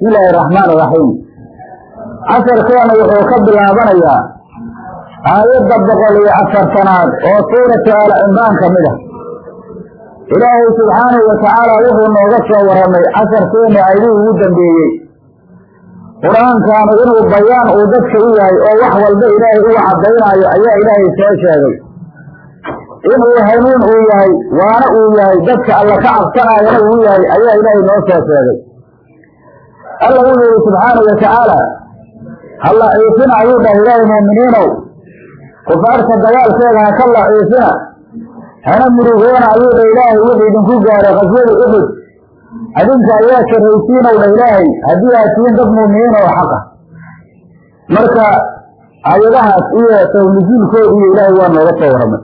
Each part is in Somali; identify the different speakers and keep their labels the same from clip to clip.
Speaker 1: bismi illaahi araxmaan iraxiim casharkeena wuxuu ka bilaabanayaa aayadda boqol iyo afartanaad oo suuratu aal cimraan ka mid ah. Ilaahay subxaanahu watacaala wuxuu nooga soo warramay casharkeena ayduu ugu dambeeyey. Qur'aankaanu inuu bayaan uu dadka u yahay oo wax walba ilaahay uga caddaynaayo ayaa ilaahay soo sheegay. Inuu hanuun uu yahay waana uu yahay dadka alla ka cabsanaayana uu yahay ayaa ilaahay noo soo sheegay alla wuxuu yihi subxaanau watacaala halla ciifina ayuu dhah ilaahay muuminiinow kufaarta dagaalkeeda ha ka laciifina hana murugoona ayuu dha ilaahay wuxuu idinku gaaray qaswada uxud adinka ayaa sarraysiinow dha ilaahay haddii aad tihiin dad muuminiin oo xaqa. Marka ayadahaas iyo sawnusuulkooda iyo ilaahay waa nooga soo warramay.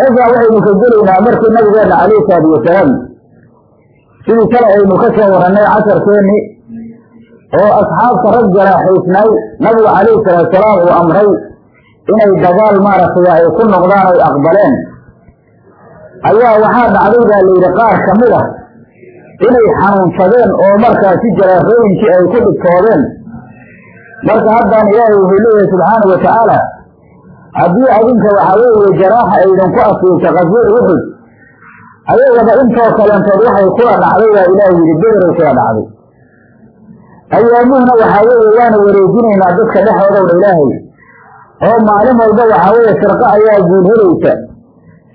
Speaker 1: Eesaa waxaynu ka gelaynaa markii nabigeena calayhi salaatu wasalaam sidii kale aynu ka soo warannay casharkeenni oo asxaabta rag jaraaxiisnay nabigu calayhi salaatusalaam uu amray inay dagaal maaragtay ay ku noqdaan ay aqbaleen. Ayaa waxaa dhacday baa layidhi qaar ka mid ah inay xanuunsadeen oo markaasi jaraaxooyinkii ay ku dhibtoodeen marka haddaan ilaahay wuxuu leeyahay subxaana wa tacaala haddii adinka waxaa weeye jaraaxa aydinku asiibta qaswada uxud ayagaba intoo kalentood waxay kula dhacday baa ilaahay yidhi bederay kula dhacday. Ayaamuhuna waxaa weeye waana wareejinaynaa dadka dhexoodow dha ilaahay oo maalin walba waxaa weeye firqo ayaa guul helaysa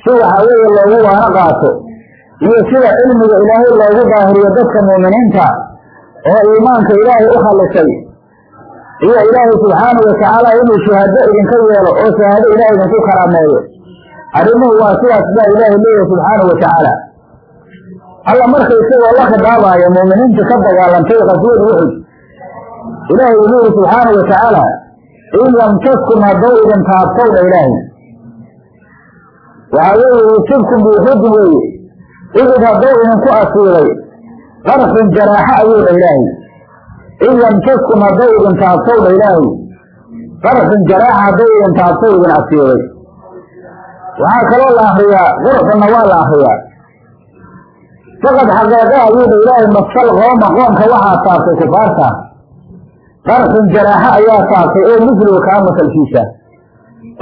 Speaker 1: si waxaa weeye loogu waano qaato iyo sida cilmiga ilaahay loogu daahiriyo dadka muuminiinta oo iimaanka ilaahay u khalisay iyo ilaahay subxaanahu watacaala inuu shahaado idinka yeelo oo shahaado ilahay idinku karaameeyo arrimuhu waa sidaas baa ilaahay leeyahay subxaanahu watacaala alla marka isagoo la khidaabaaya muuminiinta ka dagaalantay qaswada uxud ilaahay wuxuu yihi subxaanahu watacaala in yamtaskum haddou idin taabtow dha ilaahay. Waxaa weeye yusibkum biuxudin weeye. Uxud haddou idinku asiibay. Qarxun jaraaxo ayuu dha ilaahay. In yamtaskum hadday idin taabtow dha ilaahay. Qarxun jaraaxa hadday idin taabtow idin asiibay waxaa kaloo la akriyaa qurxunna waa la akriyaa faqad xaqeeqa ayuu dha ilaahay masal qooma qoomka waxaa taabtay kufaarta qarxun jaraaxo ayaa taabtay oo misligu kaa masalkiisa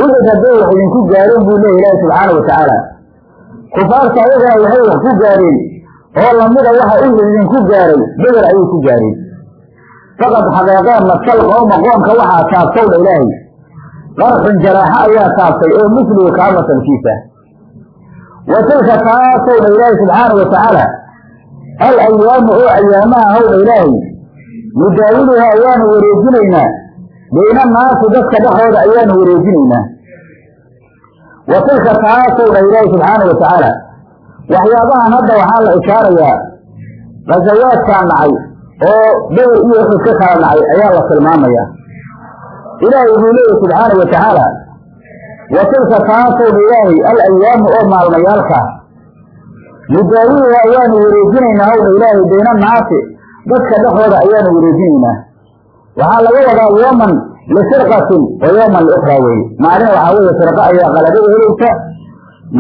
Speaker 1: uxud hadday wax idinku gaareen buu leeya ilaahi subxaana watacaala kufaarta ayagana waxay wax ku gaareen oo lamida waxa uxud idinku gaaray beder ayay ku gaareen faqad xaqeeqeen masal qooma qoomka waxaa taabtow dha ilaahay qarxun jaraaxo ayaa taabtay oo misligu kaa masalkiisa wa tilka taasow dha ilaahay subxaana watacaala al ayaamu oo ayaamaha how dha ilaahay nudaawiluha ayaanu wareejinaynaa bayna naasi dadka dhexooda ayaanu wareejinaynaa wa tilka taasow dha ilaahi subxaana watacaala waxyaabahan hadda waxaa la ishaarayaa qasawaadkaan dhacay oo beder iyo uxud ka kala dhacay ayaa la tilmaamayaa ilaahay wuxuu leeyahy subxaana watacaala wa tilka taasow dha ilaahay al ayaamu oo maalmayaalka nudaawiluha ayaanu wareejinaynaa howdha ilaahay bayna naasi dadka dhexooda ayaanu wareejinaynaa. Waxaa laga wadaa yooman lifirqatin wa yooman liukhraa weye maalin waxaa weeye firqo ayaa qalabada helaysa.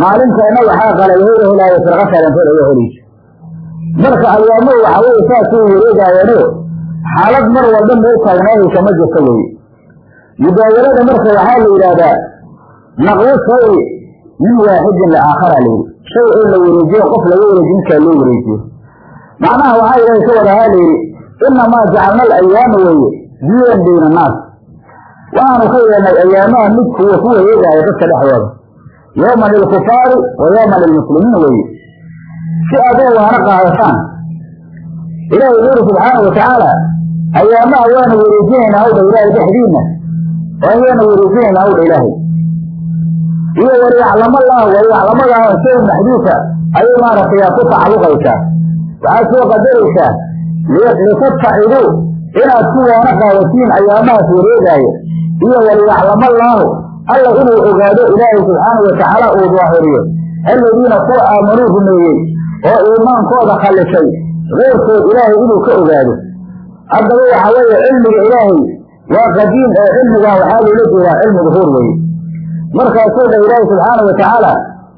Speaker 1: Maalinteena waxaa qalaba hela helaayo firqo kalentood ayaa helaysa marka ayaamuhu waxaa weye saasay wareegaayeeno xaalad mar walba mee taagnaahaysa ma jirta weye mudaawalada marka waxaa la yidhaahdaa naqlu shay min waaxidin liaakhara layidhi shay oo la wareejiyo qof laga wareejiyo midkaa loo wareejiyo macnaha waxaa ilahay ka wadahaa layidhi inamaa jacalna alayaama weeye diiran bayna annaas waxaanu ka yeelnay ayaamaha mid kuwa ku wareegaayo dadka dhexdooda yowman lilkufaari wa yowman lilmuslimiin weeye si adoo waana qaadataan ilaahay uri subxaana watacaala ayaamaha waanu wareejinaynaa hawdha ilaahay dhexdiina ayaanu wareejinaynaa hawdha ilaahay iyo waliyaclama allahu waliyaclamadaa shay maxduufa ayay maaragtay ku tacalluqaysaa waxaad soo qadaraysaa litataciduu inaad ku waana qaadatiin ayaamahaas wareegaayo iyo waliyaclama allaahu alla inuu ogaado ilaahay subxaana watacaala uu daahiriyo aladiina kuwa aamanuu rumeeyey oo iimaankooda khallisay keyrkood ilaahay inuu ka ogaado haddaba waxaa weeye cilmiga ilaahay waa qadiim ee cilmigaa waxaa loola jeedaa cilmi duhuur weye markaasuu dha ilaahay subxaana watacaala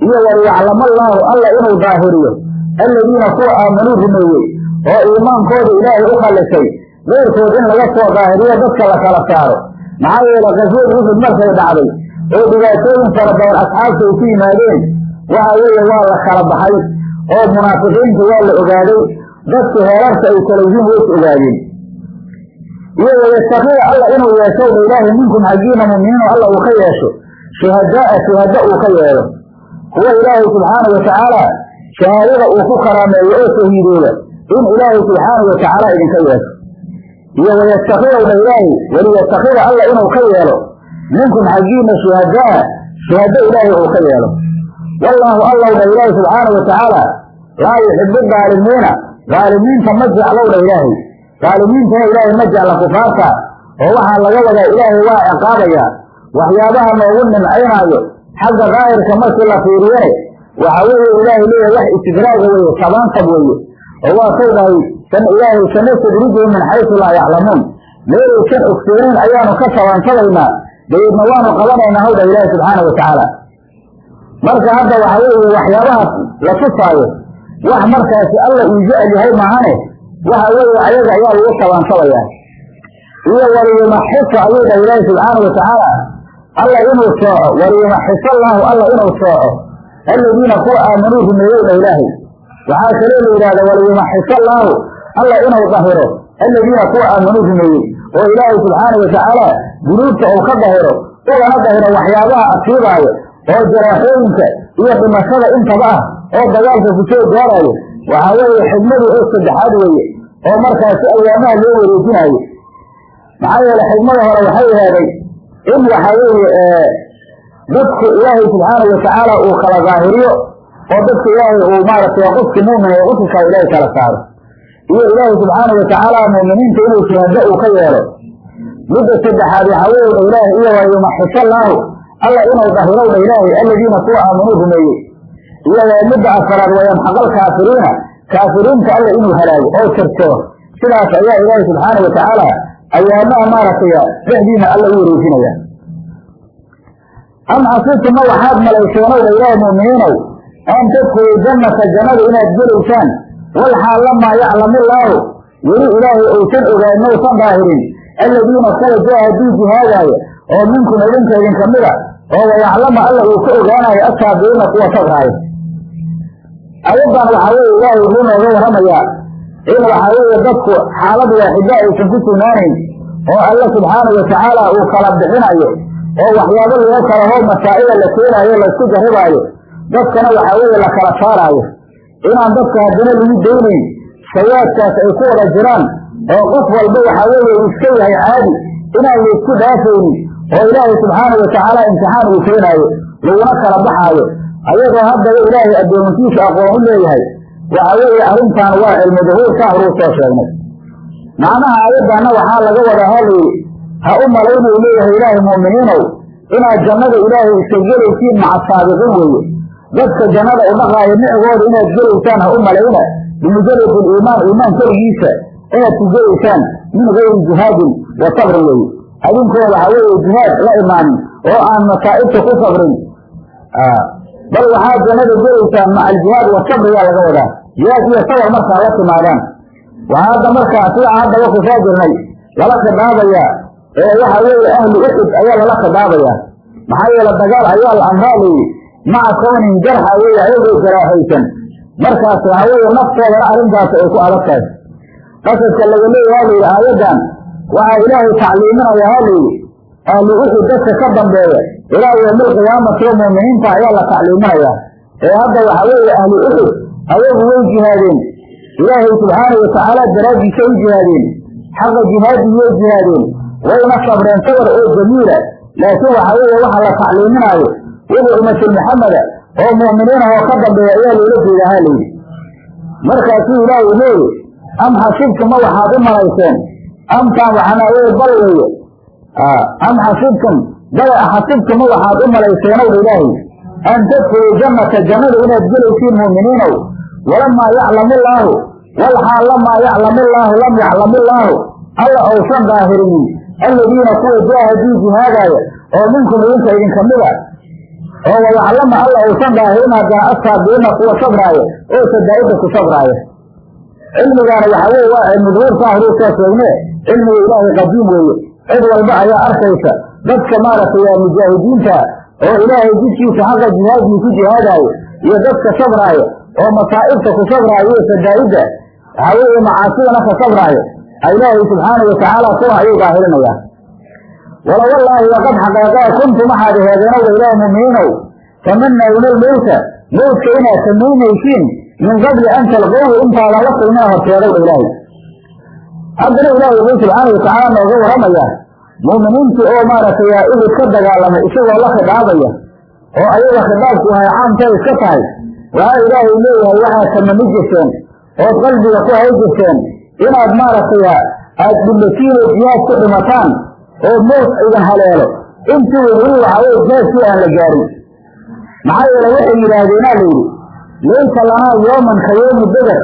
Speaker 1: iyo waliyaclama allaahu alla inuu daahiriyo aladiina kuwa aamanuu rumeeyey oo iimaankooda ilaahay u khalisay keyrkood in laga soo daahiriyo dadka la kala saaro. Maxaa yeele qaswad uxud markay dhacday oo dhibaatooyin fara badan asxaabta ay ku yimaadeen. Waxa weeye waa la kala baxay oo munaafiqiinta waa la ogaaday dadku heerarka ay kala yihiin way is ogaadeen iyo wayastakida alla inuu yeeshowdha ilaahay minkum xaggiina muminiin alla uu ka yeesho shuhadaa shuhada uu ka yeelo kuwa ilaahay subxaana watacaala shahaadada uu ku karaameeyo oo shahiidooda in ilaahay subxaana watacaala idinka yeesho iyo wayastakidowdha ilaahay waliyastakida alla inuu ka yeelo minkum xaggiina shuhadaa shuhado ilaahay uu ka yeelo wallaahu allowdha ilaahay subxaana watacaala laa yuxibu daalimiina daalimiinta ma jeclowdha ilaahay daalimiintana ilaahay ma jecla kufaarta oo waxaa laga wadaa ilaahay waa ciqaabaya. Waxyaabaha noogu nimcaynaayo xagga daahirka markii la fiiriyane waxa weeye ilaahay leeyahay wax istidraaga weeye sabaansab weeye oo waa kay dhahay san ilaahay sanastadrijihim min xaysu laa yaclamuun. Meelaysan ogsooneyn ayaanu ka sabaansabaynaa dabeedna waanu qabanaynaa hawdha ilaahi subxaana watacaala marka hadda waxa weeye waxyaabahaas la tusaayo wax markaasi alla uu jecel yahay maahane waxa weeye ayaga ayaa lagu sabaansabayaa iyo waliyumaxisa ayuu dhahay ilaahi subxaana watacaala alla inuu sooco. Waliyumaxisa allaahu alla inuu sooco. Aladiina kuwa aamanuu rumeeyow dha ilaahay. Waxaa kaloo la yidhahda waliyumaxisa allaahu alla inuu dahiro aladiina kuwa aamanuu rumeeyey. Oo ilaahay subxaana watacaala dunuubta uu ka dahiro ugana dahiro waxyaabaha asiibaayo oo jaraaxooyinka iyo dhimashada intaba ah oo dagaalka ku soo gaaraayo waxaa weeye xigmadu oo saddexaad weeye oo markaasi ayaamaha loo wareejinaayo maxaa yeele xigmada hore waxay ahaaday in waxa weeye dadku ilaahay subxaana watacaala uu kala daahiriyo oo dadka ilaahay uu maaragtay qofki mu'min ee qofkaa ilaahay kala saaro. Iyo ilaahay subxaana watacaala mu'miniinta inuu shuhado uu ka yeelo. Midda saddexaad waxaa weeye dha ilaahay iyo wayumaxisa allaahu alla inuu dahiro dha ilaahay aladiina kuwa aamanuu rumeeyey iyo midda afaraad wayamxaqal kaafiriina kaafiriinta alla inuu halaago oo tirtiro sidaas ayaa ilaahay subxaana watacaala ayaamaha maaragtay dhexdiina alla u wareejinaya am xasibtuma waxaad malayseenow dha ilaahay mu'miniinow an tadkhuluu jannata jannada inaad gelaysaan walxaal lamaa yaclamillaahu weli ilaahay uusan ogaan mausan daahirin aladiina kuwa jaahaduu jihaadaaya oo minkum idinka idinka mida oo wayaclama alla uu ka ogaanayo asaabiina kuwa sabraaya ayadan waxaa weeye ilaahay wuxuu nooga warramayaa in waxaa weeye dadku xaalad waaxida aysan ku sugnaanayn oo alla subxaana watacaala uu kala bixinayo oo waxyaabo laga kala hoo masaa'ida la keenaayo laysku jarribaayo dadkana waxaa weeye la kala saaraayo. Inaan dadka haddana lagu daynayn sawaadkaas ay ku wada jiraan oo qof walba waxaa weeye uu iska yahay caadi inaan laysku dhaafaynin oo ilaahay subxaana watacaala imtixaan uu keenaayo laguna kala baxaayo ayagoo haddaba ilaahay addoomankiisa aqoon u leeyahay waxa weeye arrintan waa cilmi duhuur ka horuu soo sheegnay. Macnaha ayadana waxaa laga wadaa halayidhi ha u malaynuu leeyahay ilaahay mu'miniinow inaad jannada ilaahay iska gelaysiin maca saabiqiin weeye. Dadka jannada u dhaqaayo nicgooda inaad gelaysaan ha u malayna. Bimujarad iliimaan iimaan keligiisa inaad ku gelaysaan min gayri jihaadin wa sabrin weeye. Adinkoo waxa weeye jihaad la imaanin oo aan masaa'ibta ku sabrin bal waxaad jannada gelaysaan maca aljihaad wa sabriyaa laga wadaa jihaad iyo sabar markaa la timaadaan waxaa hadda markaa sida haddaba ku soo jirnay lala khidaabayaa ee waxa weeye ahlu uxud ayaa lala khidaabayaa maxaa yeele dagaal ayaa la amraalayey maca kownin jarxa weeye ayagoo jaraaxaysan markaas waxa weeye naftoodana arrintaas ay ku adag tahay qasadka laga leeyaha layidhi aayaddan waxaa ilaahay tacliiminaya ha layidhi ahlu uxud dadka ka dambeeya. Ilaa yowmilqiyaamati oo muuminiinta ayaa la tacliiminayaa ee hadda waxa weeye ahlu uxud ayagu way jihaadeen. Ilaahay subxaana watacaala daraaddiisa u jihaadeen. Xaqa jihaadii way jihaadeen. Wayna sabreen sabar oo jamiila. Laakiin waxa weeye waxa la tacliiminaayo. Wixii ummatul maxameda oo mu'miniin ah oo ka dambeeya ayaa loola jeedaa ha layidhi markaasuu ilaahay leeyi am xasibtum ma waxaad u malayseen? Amtaan waxaana weye bal weeye am xasibtum bal xasibtum waxaad u malayseenow ilaahay an tadkhuluu jannata jannada inaad gelaysiin mu'miniinow walamaa yaclamu illaahu walxaal lamaa yaclamu illaahu lam yaclamu illaahu alla ousan daahirinin alladiina kuwa jaahaduu jihaadaaya oo minkum idinka idinka mida oo wayaclama alla uusan daahirin haddana asaabiina kuwa sabraaya oo sadaa'idda ku sabraaya cilmigaana waxa weye waa cilmi duurka ahruusaa sheegne cilmiga ilaahay qadiim weeye cid walba ayaa arkaysa. Dadka maaragtay mujaahidiinta oo ilaahay jidkiisa xaqa jihaadii ku jihaadaayo iyo dadka sabraayo oo masaa'ibta ku sabraayo iyo sadaa'idda waxaa weeye macaasidana ka sabraayo ilaahay subxaanau watacaala kuwa ayuu daahirinayaa wala wallaahi waqad xaqeeqee kuntum waxaad aheedeenowda ilaah muminiinow tamanawna almowta mowtka inaad samaynaysiin min qabli an talqowhu intaadan la kulmina horteedowdha ilaahay haddana ilaahay wuxuu subxaana watacaala nooga waramayaa mu'miniintii oo maaragtay uhud ka dagaalamay isagoo la khidaabaya oo ayaga khidaabku ahay caamkay iska tahay waxaa ilaahay leeyahay waxaad tamani jirteen ood qalbiga ku hay jirteen inaad maaragtay aada dhimatiin oo jihaad ku dhimataan oo mowt idin haleelo. Intii weli waxaa weye jihaadkii aan la gaarin. Maxaa yeele waxay yidhaahdeenaa la yidhi laysa lanaa yooman ka yoomi beder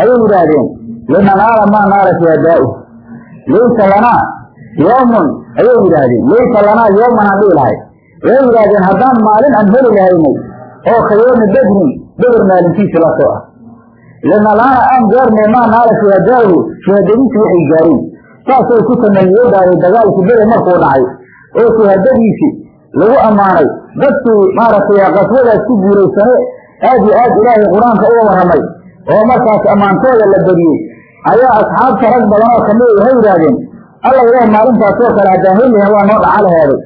Speaker 1: ayay yidhaahdeen linanaala maa naala shuhadaa'u laysa lanaa yoomun ayay yidhaahdeen laysa lanaa yooman aan dhihi lahay waxay yidhahdeen haddaan maalin aan heli lahaynay oo ka yoomi bedrin beder maalintiisi la soo ah linalaana aan gaarnay maa naala shuhadaa'u shuhadadiisi waxay gaareen saasay ku tamaniyadaayay dagaalkii beder markuu dhacay oo shuhadadiisi lagu ammaanay dadkii maaragtay qaswadaas ku guulaysane aad iyo aad ilaahay qur'aanka uga warramay oo markaas ammaantooda la badiyey ayaa asxaabta rag badan oo ka mid waxay yidhaahdeen alla ilaah maalintaasoo kale haddaan helilaha waa noo dhaca laheeday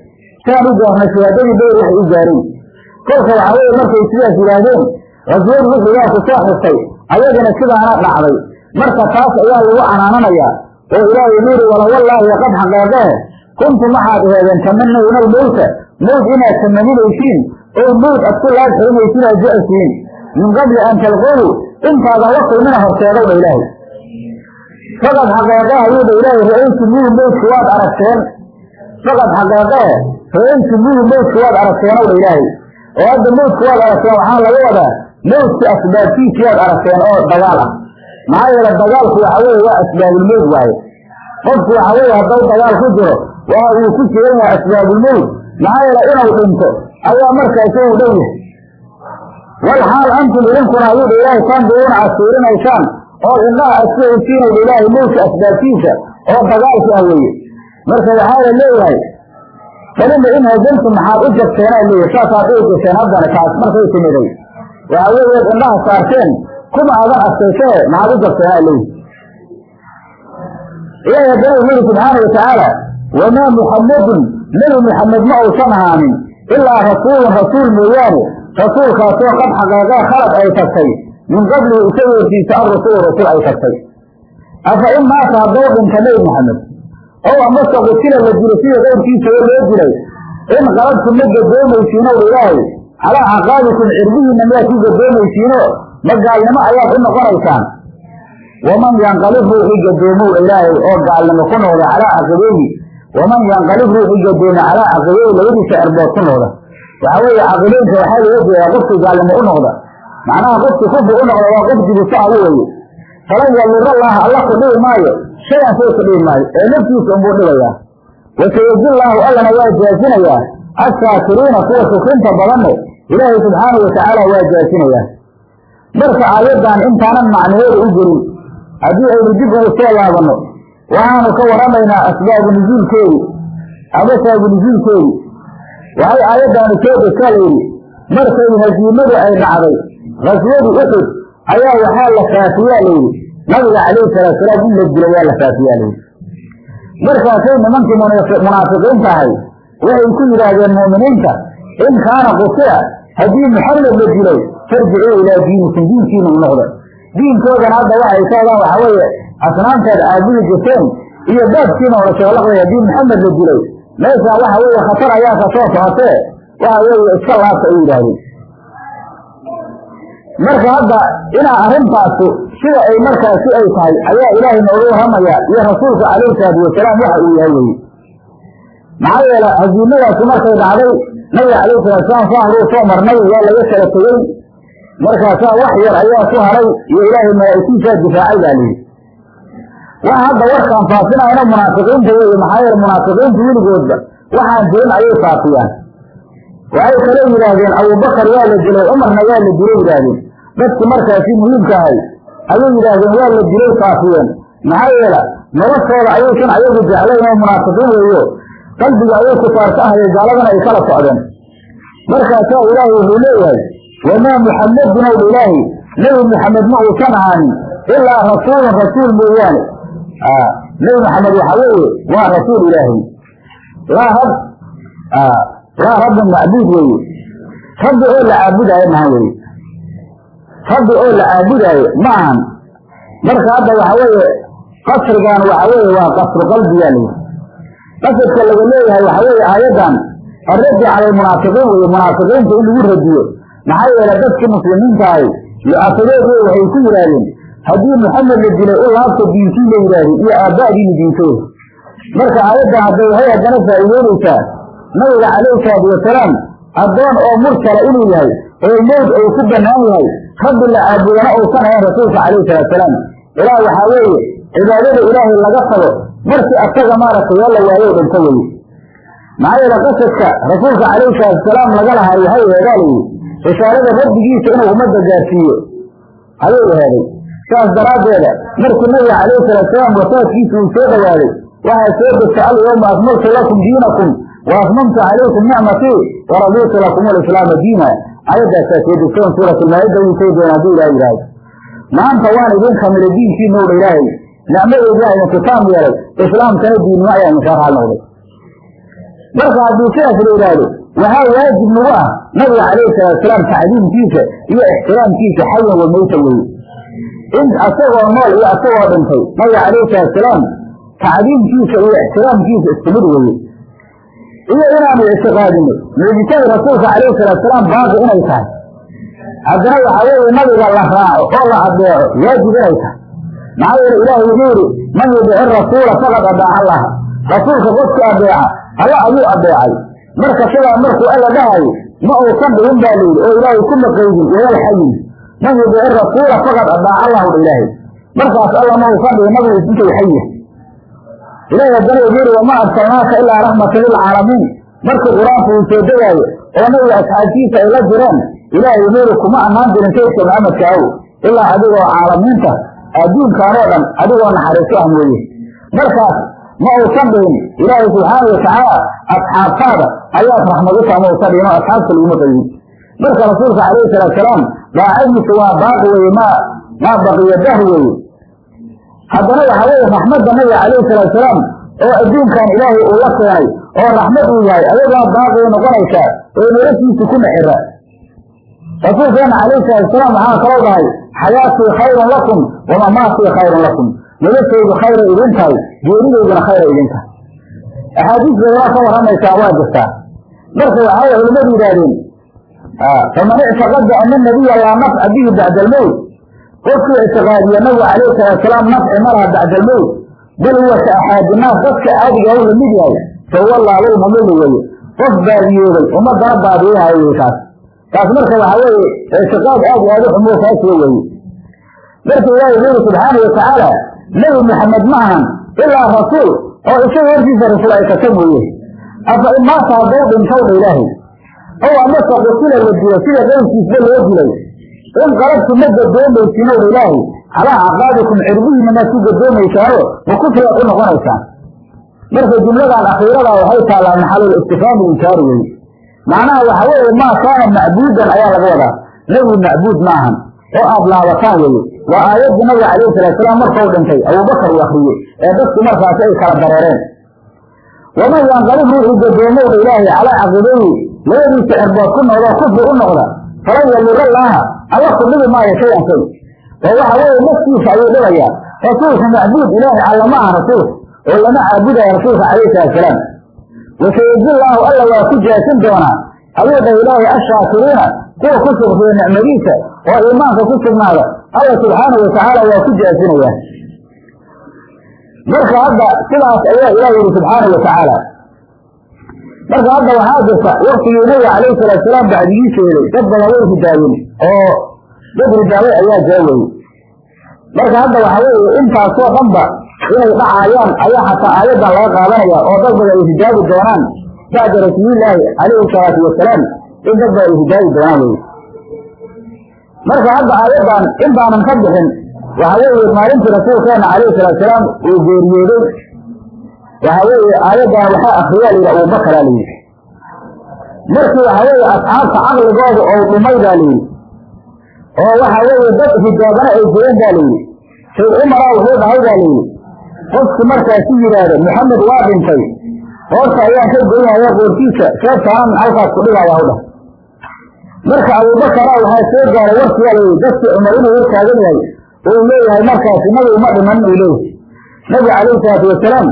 Speaker 1: saan u gaarnay shuhadadii beder waxay u gaareen. Kolka waxaa weye markay sidaas yidhaahdeen qaswadii wixigaa ku soo xirtay ayagana sidaana dhacday. Marka taas ayaa lagu canaananayaa oo ilaahay wuxuu yihi walawallaahi qad xaqeeqee kuntum waxaad aheedeen tamanawna almowta mowt inaad tamaninaysiin oo mowt ad ku laadxaynaysiin aad jecesiin min qabli an talqow intaadan la kulmina horteedowdha ilaahay faqad xaqeeqee ayuudha ilaahay ra'aytumuuhu mowtku waad aragteen. Faqad xaqeeqee ra'aytumuuhu mowtku waad aragteenowdha ilaahay. Oo hadda mowtku waad aragteen waxaa laga wadaa mowtki asbaabtiisi waad aragteen oo dagaal ah. Maxaa yeele dagaalku waxa weye waa asbaabulmowt waaye. Qofku waxa weye haddau dagaal ku jiro waa uu ku jiran yahay asbaabulmowt maxaa yeele inuu dhinto ayaa markaasi uu dhow yahay. Wal xaal antum idinkuna ayuudha ilaahay tanduruuna aad fiirinaysaan oo ku heysiinayda ilaahay mowtka asbaabtiisa oo dagaalki ah weeye. Marka waxaa la leeyahay falima in hajantum maxaad u jabteenaa leeyahy saasaad u jabteen haddana taas markay timiday waxaa weeyaad indhaha saarteen kuma adan adkaysee maxaad u jabteenaa leeyahy ilaahay haddana wuxuu yihi subxaana watacaala wamaa muxamadun nebi muxamed ma uusan ahaanin ilaa rasuulun rasuul mooyaane rasuulkaasoo qad xaqeeqee khalad ay tagtay min qablihi isaga hortiisa arrasuul rasuul ay tagtay. Afa in maata hadduu dhinta nebi moxamed ow amase qutila la dilo sida qowrkiisao loo dilay in qalabtu ma gadoomaysiinow ilaahay? Calaa caqaabikum cirbihiinna miyaad ku gadoomaysiino ma gaalnimo ayaad u noqonaysaan? Waman yanqalib ruuxi gadoomow ilaahay oo gaalnimo ku noqda calaa caqibeehi waman yanqalib ruuxi gadooma calaa caqibeehi labadiisa erbood ku noqda. Waxaa weeye caqibeynka waxaa laga jeedaa qofkii gaalnimo u noqda macnaha qofkii kufri u noqda waa qof dibiso ala weeye falan yadura allaha alla ku dhibi maayo. Shay-an shay ku dhibi maayo. Ee naftiisa unbuu dhibayaa. Wasayajillaahu allana waa jaasinayaa assaakiriina kuwa shukrinta badanne ilaahay subxaanahu watacaala waa jaasinayaa marka aayaddan intaanan macnaheeda u gelin haddii aynu dib ugu soo laabanno waxaanu ka waramaynaa asbaabu nusuulkeedi ama saabu nusuulkeedi waxay aayaddaanu soo degtaa layidhi markay hasiimadu ay dhacday khaswadu uxud ayaa waxaa la faafiyaa layidhi nabiga calayhi salaatusalaam in la dilo waa la faafiyaa layidhi markaasay nimankii munaafiqiinta ahay waxay ku yidhaahdeen mu'miniinta in kaana qutila haddii muxamed la dilay farjicuu ilaa diinikum diinkiina u noqda diinkoodana hadda waxay sheegaan waxaa weeye asnaamtaad caabudi jirteen iyo baabkiina ola sheelaqday haddii maxamed la dilay meeshaan waxa weeye khatar ayaa ka soo socotee waxa weeye iska laabta ay yidhaahdeen marka hadda inaa arrintaasu sida ay markaasi ay tahay ayaa ilaahay nooga warramaya iyo rasuulka calayhi salaatu wasalaam waxa uu yahay weye maxaa yeele hasiimadaasi markay dhacday nabiga calayhi salaatusalaam saan haduu soo marnay waa laga kala tegey. Markaasaa wax yar ayaa ku haray iyo ilaahay malaa'igtiisaa difaacay baa lihi waxa hadda warkaan faafinayna munaafiqiinta weeye maxaa yeele munaafiqiinta weligoodba waxaan jirin ayay faafiyaan. Waxay kale yidhaahdeen abubakar waa la dilay cumarna waa la dilay yidhaahdeen dadki markaasi muhiimka ahay ayay yidhaahdeen waa la dilay faafiyeen maxaa yeela noloshooda ayaysan ayagu jeclayn oo munaafiqiin weeyo. Qalbiga ayay kufaarka ahaya gaaladana ay kala socdeen. Markaasaa ilaahay wuxuu leeyahay wamaa muxamadun ow ilaahi. Nebi muxamed ma uusan ahaanin ilaa rasuulun rasuul mooyaane nebi maxamed waxaa weeye waa rasuul ilaahay laa rab laa rabbun macbuud weeye. Rabbi oo la caabudaayo mahan weye rabbi oo la caabudaayo ma ahan marka hadda waxa weeye qasrigan waxa weeye waa qasru qalbiyaa layidhi qasadka laga leeyahay waxa weeye aayaddan alraddi cala almunaafiqiin weye munaafiqiinta in lagu radiyo. Maxaa yeele dadkii muslimiintaahay lucafadoodii waxay ku yidhaahdeen haddii maxamed la dilay u laabta diintii la yidhaahdeen iyo aaba'diina diintooda marka aayaddan hadday waxay haddana faa'iideynaysaa nabiga calayhi salaatu wasalaam addoon oo mursala inuu yahay oo mowd uu ku bannaan yahay rabbi la caabudana uusan rasuulka calayhi salatusalaam ilaah waxaa weeye cibaadada ilaahay laga tago markii asaga maaragtay waa la waayo dhinto weye maxaa yeele qasadka rasuulka calayhi salaatusalaam laga lahay waxay eedaa layidhi risaalada rabbigiisa inuu ummadda gaarsiiyo. Ayay eheeday saas daraaddeeda markii nabiga calayhi salaatusalaam wafaadkiisa uu soo dhowaaday waxaa soo degtay alyawma akmaltu lakum diinakum wa atmamtu calaykum nicmatii waradiitu lakum alislaama diina ayaddaasaa soo degtoon suurat almaa'ida wuu soo doona hadduu ilaah yidhaahdo. Maanta waan idin kamilay diinkiina owdha ilaahay. Nicmadeyda idin kitaam yeelay islaamkana diinnimo ayaa idinkaa raal noqday. Marka haddii sidaas la yidhaahdo waxaa waajib nagu ah nabiga calayhi salaatusalaam tacdiimkiisa iyo ixtiraamkiisa xayan wa meyta weye in asagoo nool iyo asagoo dhintay nabiga calayhi salaatusalaam tacdiimkiisa iyo ixtiraamkiisa isku mid weye iyo inaanu ictiqaadino mucjisada rasuulka calayhi salaatusalaam baaqi inay tahay. Haddana waxaa weeye nabiga la raaco oo la adeeco waajib inay tahay. Maxaa yeele ilaahi wuxuu yidhi man yudici rasuula faqad adaaca allaha rasuulka qofkii adeeca alla ayuu adeecay marka sidaa markuu alla dhahayo ma uusan dhigin baa layidhi oo ilaahay kuma qaydin wayal xayin. Man yudici rasuula faqad adaaca allahu dha ilaahay. Markaas alla ma uusan dhigin nabigu intuu xayiya ilahi haddana wuxuu yidhi wamaa arsalnaaka ilaa raxmatan lilcaalamiin markii qur'aanku uu soo degaayo oo nabiga asxaabtiisa ay la jireen ilaahay wuxuu yidhi kuma ammaan jirin kaydka maxamedka ilaa adigoo caalamiinta adduunkaanoo dhan adigoo naxariiso ah mooye. Markaas ma uusan dhigin ilaahay subxaana watacaala asxaabtaada ayaad raxmad u taha ma uusan dhigin oo asxaabta laguma qaydin marka rasuulka calayhi salaatusalaam daacadiisa waa baaqi weye maa maa baqiya dahr weye haddana waxaa weeye raxmadda nabiga calayhi salaatusalaam oo adduunkan ilaahay uu la keenay oo raxmad uu yahay ayagaa baaqay noqonaysaa oo noloshiisa ku naxira rasuulkeena calayhi salaatusalaam waxaa kaloo dhahay xayaatii khayrun lakum wamamaatii khayrun lakum. Noloshaydu khayray idin tahay geeridayduna khayray idin tahay. Axaadiis badanaa ka warramaysaa waa jirtaa marka waxaa way culimmadu yidhaahdeen faman ictaqada ana nabiya laa nafca bihi bacda almowt qofkii ictiqaadiya nabigu calayhi salaatusalaam nafci malaha bacda almowt bal huwa ka axaadinaas dadka caadiga u la mid yahay laalul mudili weye qof baadiyooday ummadana baadiyahayo wey kaas. Taas marka waxaa weeye ictiqaad aad i aad u xumoo kaasiyo weye marka ilaahi wuxu yuri subxaana watacaala nebi maxamed ma ahan ilaa rasuul oo isaga hortiisa rasuul ay kasa mooye afa in maata hadduu dhintowdha ilaahay ow amase qutila la dilo sida qowlkiisba loo dilay in qalabtu ma gadoomaysiinowdha ilaahay calaa caqaabikum cirbihiina maad ku gadoomaysaano ma kufrigaad u noqonaysaan. Marka jumladan akhiiradaa waxay taallaa maxalul istifhaami inkaari weye macnaha waxa weeye maa kaana macbuudan ayaa laga wadaa. Nebi macbuud maahan oo aad laabataan weye waa aayaddii nabiga calayhi salaatusalaam markau dhintay abubakar uu akriyey ee dadku markaasi ay kala dareereen waman yanqalib ruuxuu gadoomowdha ilaahay calaa caqibayhi labadiisa cirbood ku noqdoo kufri u noqda falan yalura laaha alla ku dhibi maayo shayan shay oo waxa weeye naftiisa ayuu dhibayaa. Rasuulka macbuud ilaahay alla ma aha rasuulka oo lama caabudaya rasuulka calayhi salaatusalaam wasayajillaahu alla waa ku jaasin doonaa. Ayuu dhah ilaahay ashaakiriina kuwa ku shukriya nicmadiisa oo iimaanka ku sugnaada alla subxaanau watacaala waa ku jaasinayaa marka hadda sidaas ayaa ilaah yihi subxaanau watacaala marka hadda waxaa jirta waktigii nabiga calayhi salaatusalaam bacdigiiseeday dad badan way hidaayeen oo dad ridaabay ayaa jira marka hadda waxa weeye intaasoo dhanba inay dhacaayaan ayaa xataa aayaddan laga qaadanaya oo dad badan ay hidaabi doonaan. Bacda rasuulilaahi calayhi salaatu wasalaam in dad badan ay hidaabi doonaan weye marka hadda aayaddan intaanan ka bixin waxa weeye maalintii rasuulkeena calayhi salaatusalaam uu geeriyooday waxa weeye aayaddan waxaa akriyaa layidhi abubakaraa layidhi markii waxa weeye asxaabta caqligooda oo dhumay baa layidhi oo waxa weeye dad hijaabana ay jireen baa layidhi sayd cumaraa wuxuu dhahay baa layidhi qofki markaasu yidhaahdo maxamed waa dhintay. Hoorta ayaan ka goynaya qoortiisa seebtaanan halkaas ku dhigaya u dhah marka abubakara waxaa soo gaaray warkiyaa layidhi dadkii cumar inuu hortaagan yahay uu leeyahay markaasi nabigu ma dhiman uu leeyahay. Nabiga calayhi salaatu wasalaam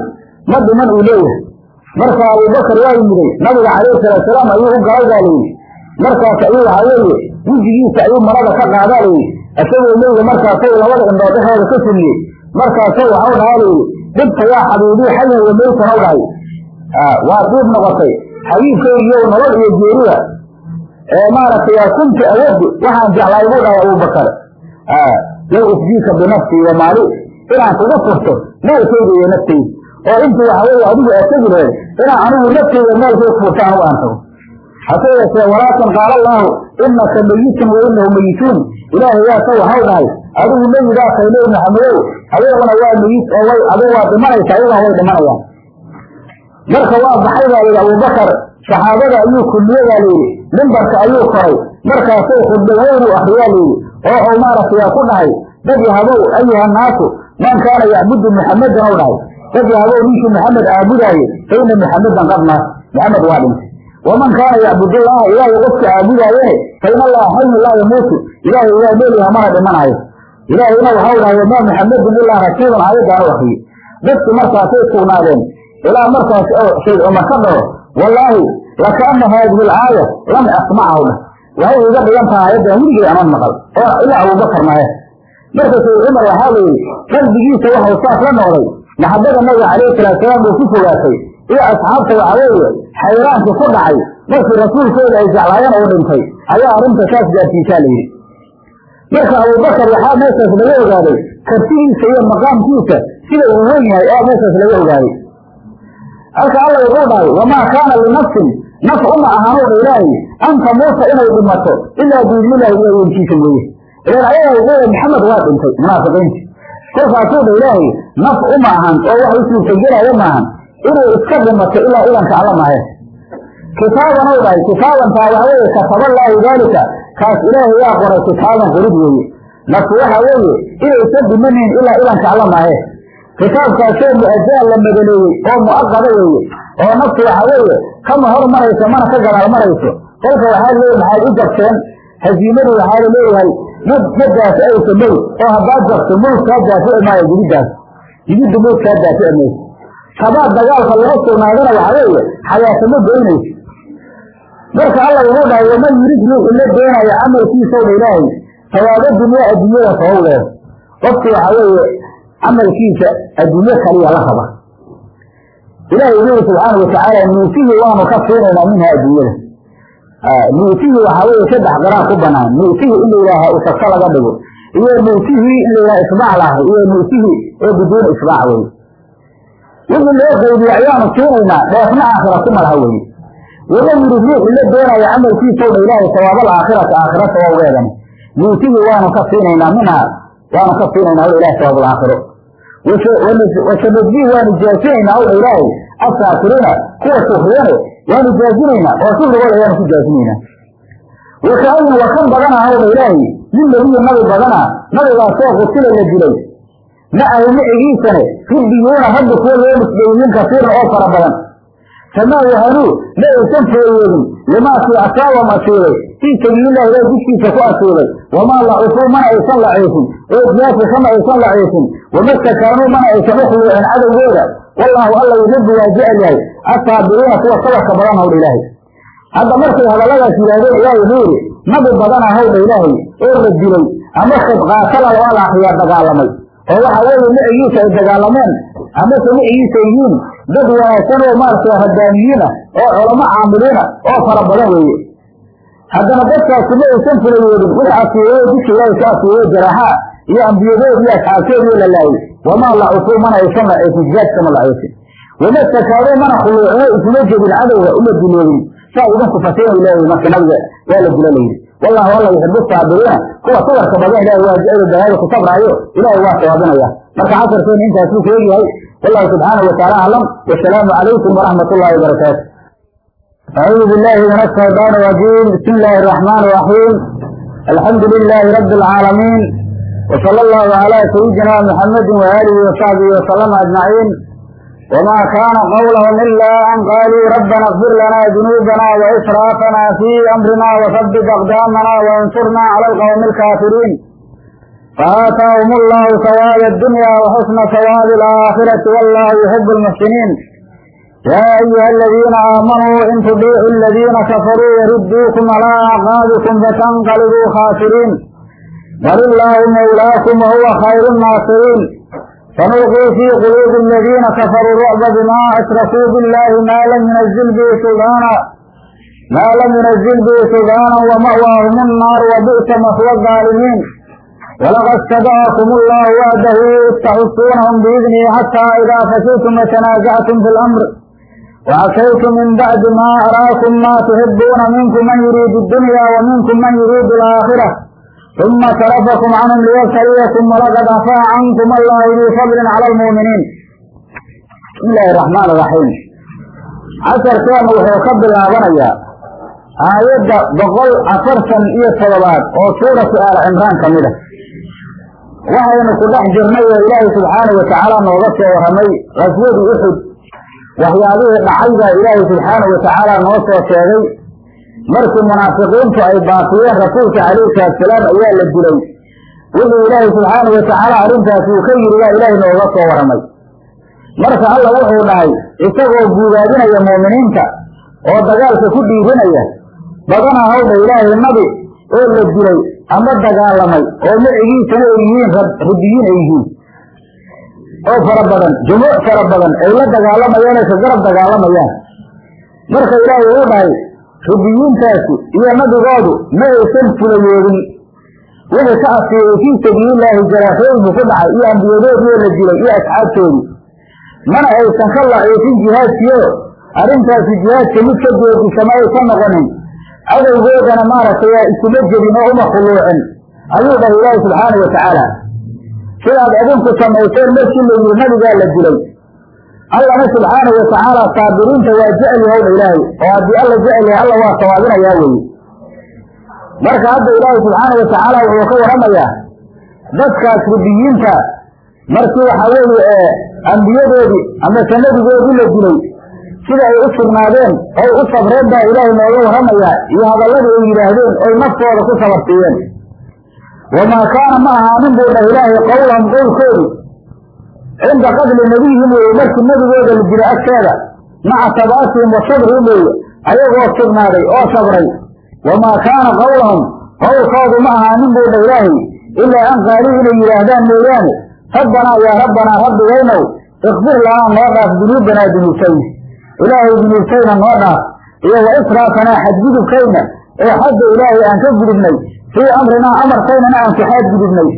Speaker 1: ma dhiman uu leeyahay. Marka abubakar waa yimiday nabiga calayhi salaatusalaam ayuu u galay baa layidhi markaas ayuu waxaa wejigiisa ayuu marada ka qaadaa layidhi isagoo leeyahay markaasay labada indhood dhexooda ka sumiyey markaasay waxau dhahaa layidhi dhibta yaa xabiibii xayan wa meytan dhahay waa diib noqotay. Xabiibkeygiiyo nolol iyo geerida ee maaragtay kunti awadu waxaan jeclaay buu dhahay abubakar low ufdiika binafsii wa maali. Inaan kugu furto maalkayga iyo naftayda oo intii waxa weeye adigu aad inaan anigu naftayda maalkay furtaan u aan hase yeeshee walaakin qaala allaahu inaka meyitun wa inahu meyituun ilaahay yaasa waxau dhahay adigu meyidaa nebi maxamedow ayaguna waa meyit oo way adigu waa dhimanaysa ayaguna way dhimanayaan. Marka waa baxay baa layidhi abubakar saxaabada ayuu kulmiye baa layidhi mimbarka ayuu koray markaasay khudba weynu akriyaa layidhi oo uu maaragtay ku dhahay dad yahabow ayuha naasu man kaana yacbudu muxamedan ou dhahay dad yahabow ninkii maxamed caabudaaye fa ina muxamedan qad maxamed waa dhintay waman kaana yacbudullaha ilaahay qofka caabudaayene fa in allaha xayun laa yamuutu ilaahay waa noolyaha mana dhimanayo ilaahayna waxau dhahay wamaa muxamedun ilaa rasuulun aayadaan u akriye dadki markaasay sugnaadeen ilaa markaas oo shayd cumar ka dhaho wallaahi lakaana haadihi alaaya lam asmacahu dhah waxay iga dhigan tahay aayaddan weligay aman maqal oo ilaa abubakar marka sayd cumar waxaa layidhi qalbigiisa waxau saas la noqday maxabada nabiga calayhi salaatusalaam uu ku fogaatay. Iyo asxaabta waxa weeye ku dhacay. Markii rasuulkooda ay jeclaayeen uu dhintay ayaa arrinta saas gaarsiisaa layidhi marka abubakar waxaa meeshaas laga ogaaday kartigiisa iyo maqaamkiisa sida uu wen yahay oo meeshaas laga ogaaday. Halka alla wuxuu dhahay wamaa kaana linafsin naf uma ahaanuu ilaahay an tamuuta inay dhimato ilaa biidnillahi ilawenkiisa mooye ilan ayaga wuxuu maxamed waa dhintay munaafiqiinta kolkaasuu dha ilaahay naf uma ahan oo wax u suurtagelaya maahan inay iska dhimato ilaa idanka alla mahe. Kitaaban u dhahay kitaabantaa waxa weeye kataballaahu daalika kaas ilaahay yaa qoray kitaaban qorid weeye. Nafku waxa weeye inaysan dhimanin ilaa idanka alla mahe. Kitaabkaasoo mu'ajaan la madaleeyey oo mu'aqada weeye oo naftu waxa weeye kama hor marayso mana ka gadaal marayso kolka waxaa leey maxaad u jabteen haziimadu waxaa la leeyahay mad madaasi aysa mow oo haddaad jabto mowd kaa daafici maayo jibiddaas jibiddu mowd kaa daafici mayso habaad dagaalka laga sugnaadana waxa weeye xayaatama goynayso marka alla wuxuu dhahay waman yurid ruuxu la doonayo camalkiisaw dha ilaahay sawaabo dunyaa adduunyada sababdeeda qofki waxa weeye camalkiisa adduunyo kaliya la raba. Ilaahay wuxuu subxaana watacaala nuutihi waanu ka siinaynaa minha adduunyada nuutihi waxaa weeye saddex qaraa ku banaan. Nuutihi in la yidhaaha usaka laga dhigo iyo nuutihi in la yidhaha isbaac lahay iyo nuutihi oo biduun isbaac weye wixii loo qaybiye ayaanu siinaynaa dheefna aakhira ku malaha weye waman yurid ruuxu la doonaya camalkiisaw dha ilaahay sawaabal aakhirata aakhira sababgeedani nuutihi waanu ka siinaynaa minha waanu ka siinaynaa o ilahay sawaab alaakhiro wasanajii waanu jaasinaynaa o ilaahay asaakiriina kuwa sufriyane waanu jaasinaynaa oo sufrigooda ayaanu ku jaasinaynaa wakaayin wa kan badana hawdha ilaahay min nebiyi nabi badana nabigaasoo qutila la dilay. Macahu micigiisane firdiyuuna ragga kuwa loo nisbeeyiin kasiiran oo fara badan. Famaa wahanuu ma aysan fooyeedin limaakii asaabam asiibay fii sabiilillahi ilahi jidkiisa ku asiibay wamaa lacufuu mana aysan laciifin oo jiyaadka kama aysan laciifin wamastakaanuu mana aysan ukhluucin cadowgooda wallaahu alla yuxibu waa jecel yahay assaabiriina kuwa sabarka badan hawdha ilaahay. Hadda markay hadalladaas yidhahdeen ilaahay wuxuu yidhi nabi badana hawdha ilaahay oo la dilay ama khadqaatala waa la akriyaa dagaalamay. Oo waxa weeye micigiisa ay dagaalameen amase micigiisa yihiin dad wanaagsan oo maaragtay rabbaaniyiin ah oo culamo caamiliina oo fara badan weeye. Haddana dadkaasi ma aysan fulayoodin wix asiibayo jidka ilaahay ka jaraaxa iyo ambiyadood iyo asxaabtoodii la laayay wamaa lacutuu mana aysan laceesin jihaadkama laceesin wama sakaadoo mana khuluucoo isuma jebin cadowga uma duloobin saa idinku fasirau leeyahy marka nabiga waa la dula layidhi wallahu alla yuxibu saabiriina kuwa sabarka badan ku sabraayo ilahay waa sawaabinaya marka casarkeena intaasuu sheegyahay wallahu subxaanahu watacaala aclam wasalaamu calaykum waraxmat ullahi wabarakaatu acuudu billahi min ashaytaan rajiim bismi illaahi araxmaan iraxiim alxamdu lilaahi rabi alcaalamiin وصلى الله على سيدنا محمد وآله وصحبه وسلم أجمعين وما كان قولهم إلا أن قالوا ربنا اغفر لنا ذنوبنا وإسرافنا في أمرنا وثبت أقدامنا وانصرنا على القوم الكافرين فآتاهم الله ثواب الدنيا وحسن ثواب الآخرة والله يحب المحسنين يا أيها الذين آمنوا إن تطيعوا الذين كفروا يردوكم على أعقابكم فتنقلبوا خاسرين بل الله مولاكم وهو خير الناصرين فنلقي في قلوب الذين كفروا الرعب بما أشركوا بالله ما لم ينزل به سلطانا ما لم ينزل به سلطانا ومأواهم النار وبئس مثوى الظالمين ولقد صدقكم الله وعده تحسونهم بإذنه حتى إذا فشلتم وتنازعتم في الأمر وعصيتم من بعد ما أراكم ما تحبون منكم من يريد الدنيا uma sarafakum canhum liyabtaliyakum walaqad afaa cankum allahu duu fadlin cala almu'miniin bismi illaahi araxmaan iraxiim casarkeenu wuxuu ka bilaabanayaa aayadda boqol afartan iyo toddobaad oo suuratu aal cimraan ka mid a waxaynu ku dhex jirnay oo ilaahay subxaanau watacaala nooga soo warramay qaswadii uxud waxyaabihii dhacay baa ilaahay subxaanau watacaala noo soo sheegay markii munaafiqiintu ay baafiyeen rasuulka calayhi salaatusalaam ayaa la dilay. Wuxuu ilaahay subxaanahu watacaala arrintaasi uu ka yidhi baa ilaahay nooga soo waramay marka alla wuxuu dhahay isagoo guugaadinaya mu'miniinta oo dagaalka ku dhiirinaya badana hawdha ilaahay nabi oo la dilay ama dagaalamay oo magaciisana ay yihiin rabbiyiin ay yihiin. Oo fara badan jumuuc fara badan ay la dagaalamayaan ay ka garab dagaalamayaan marka ilaahay uu dhahay rubiyiintaasi iyo nabigoodu ma aysan fulayoodin wixii ka asiibay fii sabiililaahi jaraaxooyinku ku dhacay iyo ambiyadoodii la dilay iyo asxaabtoodii mana aysan ka laciifin jihaadkiio arrintaasi jihaadka mid ka joogisa ma aysan noqonin. Cadowgoodana maaragtay waa isuma jedin oo uma khuluucin. Ayuu dhahay ilaahi subxaanau watacaala sidaad adinku samayseen markii la yidhi nabigaa la dilay allana subxaanahu watacaala saabiriinta waa jecel yahowna ilaahay. Oo haddii alla jecel yahay alla waa sawaabinayaa weeye marka hadda ilaahay subxaanahu watacaala wuxuu ka waramayaa dadkaas rubiyiinta markii waxaa weeye ee ambiyadoodii amase nabigoodii la dilay sida ay u sugnaadeen oy u sabreen baa ilaahay nooga waramayaa iyo hadalladii ay yidhaahdeen oy naftooda ku sabarsiiyeen wamaa kaana ma ahaanin buu dhah ilaahay qowlahum qowlkoodu cinda qadli nabiyihim weeye markii nabigooda la dila agteeda maca tabaasihim wa sabrihim weeye ayagoo sugnaaday oo sabray wamaa kaana qowlahum qowlkoodu ma ahaanin buu dhah ilaahay ilaa an qaaluu inay yidhaahdaan mooyaane rabbanaa yaa rabbanaa rabbigaynow ikfir lanaa noo dhaaf dunuubanaa dunuubtayna ilaahay dunuubtayna noo dhaaf iyo wa israafanaa xadgudubkayna oo xagga ilaahay aan ka gudubnay fii amrinaa amarkaynana aan kaxaad gudubnay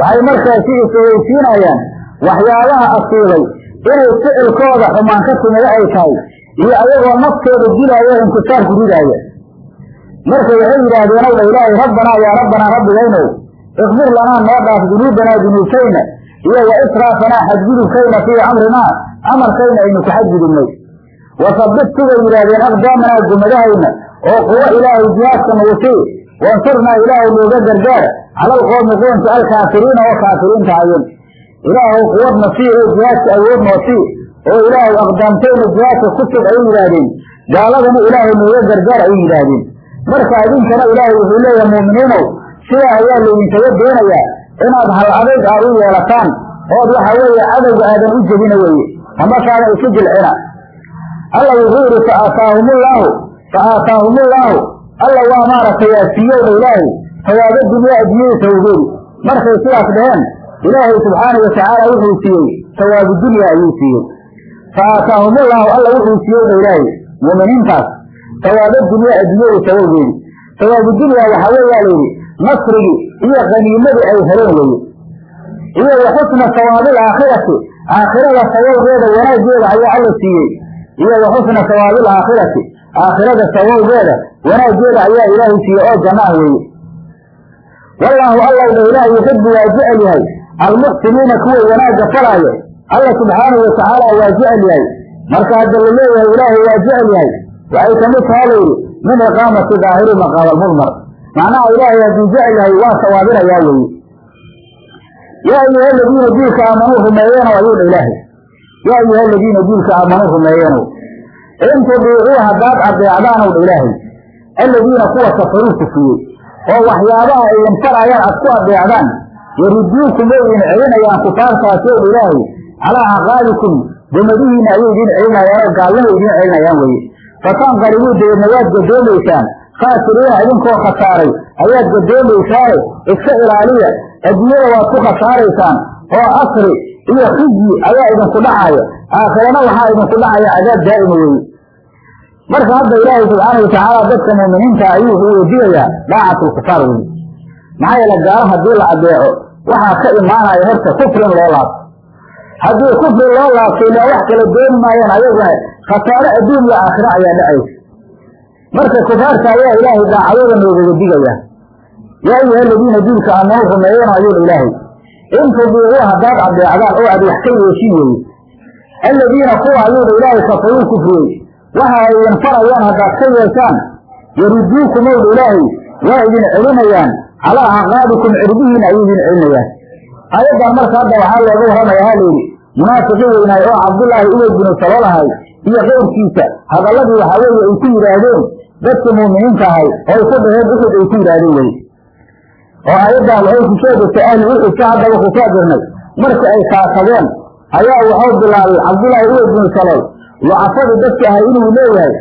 Speaker 1: waxay markaasi isogeysiinayaan waxyaabaha asiibay inay ficilkooda xumaan ka timida ay tahay iyo ayagoo naftooda dilaayo intisaarku ridaaya. Marka waxay yidhaahdeen ow dha ilaahay rabbanaa yaa rabbanaa rabbigaynow ikfir lanaa noo dhaaf dunuubanaa dunuubtayna iyo wa israafanaa xadgudubkayna fii amrinaa amarkayna aynu ka xadgudubnay. Wasabit sigay yidhaahdeen aqdaamanaa gumadahayna oo kuwo ilaahay jihaadka nagu sii wansurnaa ilaahay nooga gargaar cala alqoomi qoomka alkaafiriina oo kaafiriinta ayen ilaahay quwadna sii oo jihaadka awoodnoo sii oo ilaahay aqdaamtayna jihaadka ku sug ayay yidhaahdeen. Gaaladana ilaahay nooga gargaar ayay yidhaahdeen. Marka idinkana ilaahay wuxuu leeyahay muuminiinow sidaa ayaa laydinkaga doonayaa inaad hal adayg aad u yeelataan ood waxa weeye cadowga aadan u jebina weeye amasaadan isu jilcina. Alla wuxuu yidhi fa aataahumullaahu fa aataahumullaahu alla waa maaragtay siiyowdha ilaahay sawaabo dunyaa addunyada sawageedi markay sidaas dhaheen ilaahay subxaanau watacaala wuxuu siiyey sawaabu dunya ayuu siiyey. Fa aataahumullaahu alla wuxuu siiyowdha ilaahay. Muuminiintaas sawaabo dunyaa addunyada sawageedi sawaabu dunya waxaa weeyaa layidhi nasrigii iyo haniimadii ay heleen weye iyo wa xusna sawaabil aakhirati aakhirada sababgeeda wanaaggeeda ayaa alla siiyey. Iyo wa xusna aakhirada sabowgeeda wanaaggeeda ayaa ilaahay siiye oo janno ah weeye wallaahu allowdha ilaahay yuxibu waa jecel yahay almuxsiniina kuwa wanaagga falaayo. Alla subxaanahu watacaala waa jecel yahay. Marka hadda la leeyahay ilaahay waa jecel yahay. Waxay ka mid taha layidhi min iqaamati daahiri maqaam almudmar. Macnaha ilaahay hadduu jecel yahay waa sawaabinayaa weeye yaa ayuha aladiina diilka aamanuu rumeeyeeno ayuu dha ilaahay. Yaa ayuha aladiina diilka aamanuu rumeeyeeno in tudiicuu haddaad adeecdaanow dha ilaahay. Aladiina kuwa kafaruu kufiyey oo waxyaabaha idin farayaan aad ku adeecdaan yariduukum way idin celinayaan kufaartaasi dha ilaahay calaa caqaabikum dumadihiina ayay idin celinayaan oo gaalnimo idin celinayaan weye fatanqalibuu dabeedna waad gadoomaysaan khaasiriina idinkoo khasaaray ayaad gadoomaysaaye iska ilaaliya adduunyada waad ku khasaaraysaan oo asri iyo khizyi ayaa idinku dhacaya aakhirana waxaa idinku dhacaya cadaab daa'ima weeye. Marka hadda ilaahay subxaanau watacaala dadka muuminiinta ayuu wuxuu wedigayaa daacatulkufaar weye maxaa yeele gaalo haddii la adeeco waxaa ka imaanaya horta kufri in loo laabto haddii kufri loo laabto ilaa wax kala dooni maayaan ayaguna khasaaro adduun iyo aakhiro ayaa dhacaysa marka kufaarta ayaa ilaahay daacadooda noogaga digaya yaa ayuha aladiina diilka aamanuu rumeeyeen ayuun ilaahay. In tudiicuu haddaad adeecdaan oo aad wax ka yeeshin weye aladiina kuwa ayuudha ilaahay kafaruu kufriyey waxa ay idin farayaan haddaad ka yeeshaan yariduukum owdha ilaahay waa idin celinayaan calaa caqaabikum cirbihiina ayay idin celinayaan ayaddan marka hadda waxaa looga warramaya ha layidhi munaafiqi weynaay oo cabdullaahi ubay binu salolahay iyo keyrkiisa hadalladii waxaa weeye ay ku yidhaahdeen dadkii muuminiinta ahay oo ay ku dhaheen uxud ay ku yidhaahdeen weye oo ayaddan waxay ku soo degtay ahli uxudka haddaba ku soo dirnay markii ay kaafadeen ayaa waxau bilaabay cabdullaahi ubay binu salol lucafadii dadki ahay inuu leeyahay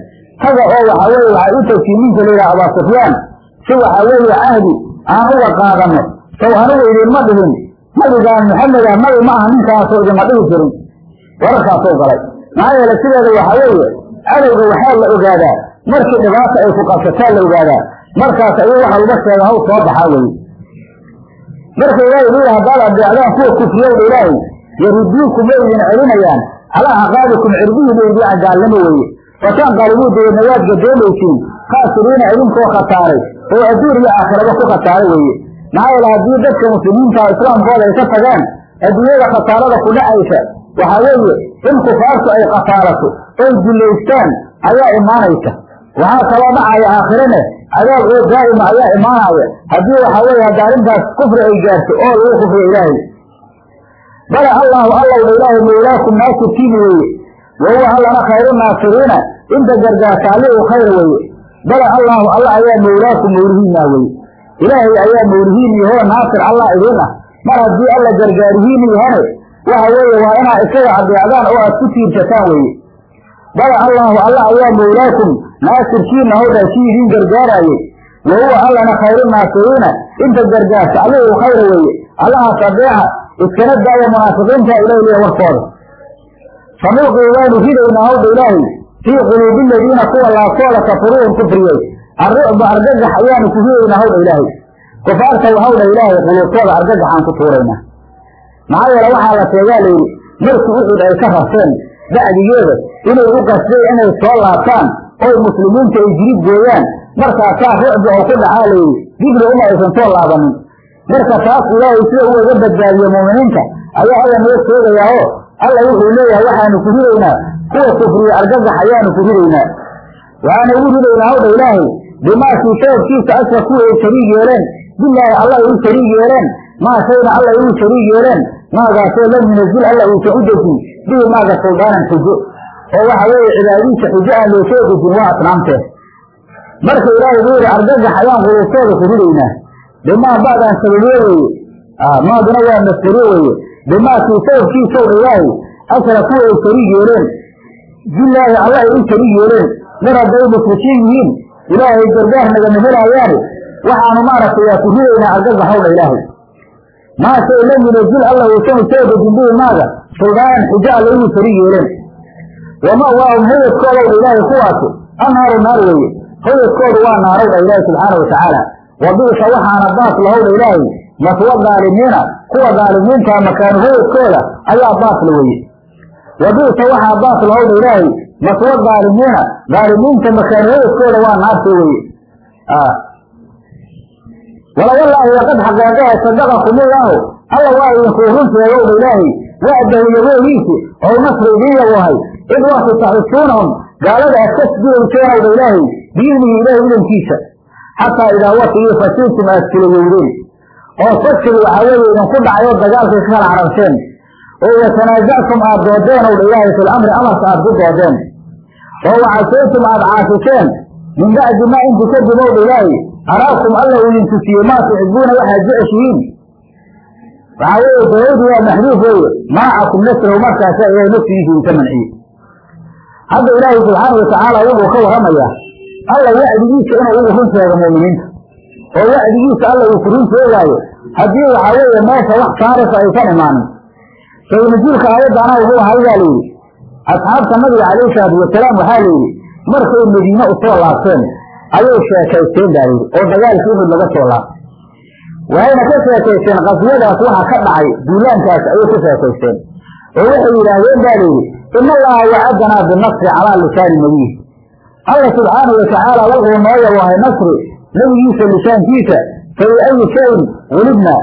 Speaker 1: taga oo waxaa weeye waxay u tagtiin ninka la yidhaha abaa sufyaan si waxaa weeye cahdi aan uga qaadano sow anigu idinma dhihin nabigaan maxameda nabi ma aha ninkaasoo idinma dhihi jirin wararkaasoo galay maxaa yeele sideeda waxaa weeye cadowga waxaa la ogaadaa markii dhibaata ay ku qabsataa la ogaadaa markaas ayuu waxa laga sheega haw soo baxaa weye marka ilaahay yihi haddaad adeecdaan kuwa kufriyowdha ilaahay yariduukum way idin celinayaan calaa caqaabikum cirbihiina idiica gaalnimo weeye fatanqalibuu dabeedna waad gadoomaysiin khaasiriina idinkoo khasaaray oo adduun iyo aakhiraba ku khasaaray weeye. Maxaa yeele haddii dadka muslimiinta islaamkooda ay ka tagaan adduunyada khasaarada ku dhacaysa waxaa weeye in kufaartu ay khasaarato oy dullaystaan ayaa imaanaysa. Waxaa kaloo dhacaya aakhirane cadaab oo daa'ima ayaa imaanaya. Haddii waxaa weeye hadda arrintaas kufri ay gaarto oo lagu kufriyo ilaahay. Bala allaahu allowdha ilaahay mawlaakum naasirkiini weeye. Wahuwa allana khayru naasiriina. Inta gargaarta allihu khayr weeye bala allaahu alla ayaa mawlaakum mawlihiinaa weye ilaahay ayaa mawlihiin yahoo naasir allah idiin ah. Mar haddii alla gargaarihiin yahane waxa weeye waa inaad isaga adeecdaan oo aad ku tiirsataan weeye bala allaahu alla ayaa mawlaakum naasirkiina howdhaa kii idiin gargaaraayey wahuwa allana khayru naasiriina. Inta gargaarta allihu khayra weeye. Allahaas adeeca iskana daaya munaafiqiinta ilahi leeya warkooda. Sanulqii waanu ridaynaa howdha ilaahay fii quluubi aladiina kuwa laabtooda kafuruuhum kufriyey arrucba argagax ayaanu ku ridaynaa howdha ilaahay kufaarta howdha ilaahay quluubtooda argagaxaan ku tuuraynaa maxaa yeele waxaa la sheegaa layidhi markii uxud ay ka rarteen bacdigeeda inay u qasday inay soo laabtaan oy muslimiinta ay jirib gooyaan markaasaa rucbi oo ku dhacaa layidhi dibna uma aysan soo laabanin marka taas ilaahay sida uu iga badbaadiye muuminiinta ayaa alla noo sheegayaa oo alla wuxuu leeyahay waxaanu ku ridaynaa kuwa kufriye argagax ayaanu ku ridaynaa. Waxaana ugu ridaynaa howdha ilaahay bimaakii sababkiisa asra kuwa ay shariig yeeleen. Bilaahi alla ay u shariig yeeleen. Maa shayna alla ay u shariig yeeleen. Maagaasoo lam yunazil alla uusan u dejin bihi maaga suldaanan xujo. Oo waxa weeye cibaadiisa xujo aan loo soo dejin waa asnaamteed marka ilaahay buu yihi argagax ayaan quluubtooda ku ridaynaa. Bimaa ba'daan sababiye weeye. Maaduna waa masdariye weeye. Bimaakii sababkiisowdha ilaahay asra kuwa ay shariig yeeleen bilaahi alla ay u shariig yeeleen mar hadday mushrikiin yihiin ilaahay gargaar nagama helaayaane waxaanu maaragtay waa ku ridaynaa argagaxowdha ilaahay. Maa shay lam yunazil alla uusanu soo dejin bihi maaga suldaanan xujo alla inuu shariig yeeleen wama'waahum hayadkoodowdha ilaahay kuwaasi annaaru naar weeye. Hayadkoodu waa naarowdha ilaahi subxaana watacaala wabiisa waxaana baas lahowdha ilaahay maswa daalimiina kuwa daalimiintaa makaanu hayadkooda ayaa baasla weye wabiisa waxaa baas lahowdha ilaahay maswa dhaalimiina dhaalimiinta makaaniyadadkooda waa naarta weye wala wallaahi laqad xaqeeqahe sadaqakumullahu alla waa idinkuu run sheegowdha ilaahay. Wa'dahu yaboogiisi oo nasri idiin yabohay id wakti taxisuunahum gaalada aad ka sjudayseenowdha ilaahay biidnihi ilaahay idankiisa xataa idaa watigii fasiiltum aad filayeydeen oo fashil waxaa weeye idinku dhacay oo dagaalkay ka kala cararteen oo watanaasactum aad doodeen owdha ilaahay fil amri amarka aad ku doodeen. Oo wacasaytum aad caasiseen. Min bacdi maa inti kadib owdha ilaahay. Araakum alla uu idin tusiyey maa tuxibuuna waxaad jeceshihiin? Waxaa weeye dawadu waa maxduuf weeye. Maacakum nasrahu markaasa ilahay naftigiisa idinka manciyey hadda ilaahay subxaana watacaala wuxuu ka warramayaa alla wacdigiisa inuu ugu run sheego mu'miniinta oo wacdigiisa alla uu ku run sheegaayo. Haddii waxaa weeye meesha wax saarifa aysan imaanin saynujuulka aayaddaana wuxuu ahay baa layidhi asxaabta nabiga calayhi salaatu wasalaam waxaa layidhi markay madiine u soo laabteen ayay sheekaysteen baa layidhi oo dagaalkii uhud laga soo laabtay. Waxayna ka sheekaysteen qaswadaas waxa ka dhacay duulaankaas ayay ka sheekaysteen. Oo waxay yidhaahdeen baa layidhi ina allaha wacadanaa binasri calaa lisaani nabiyi alla subxaana watacaala wuxuu noo yabohay nasri nebigiisa lisaankiisa fay ayi shayin welibna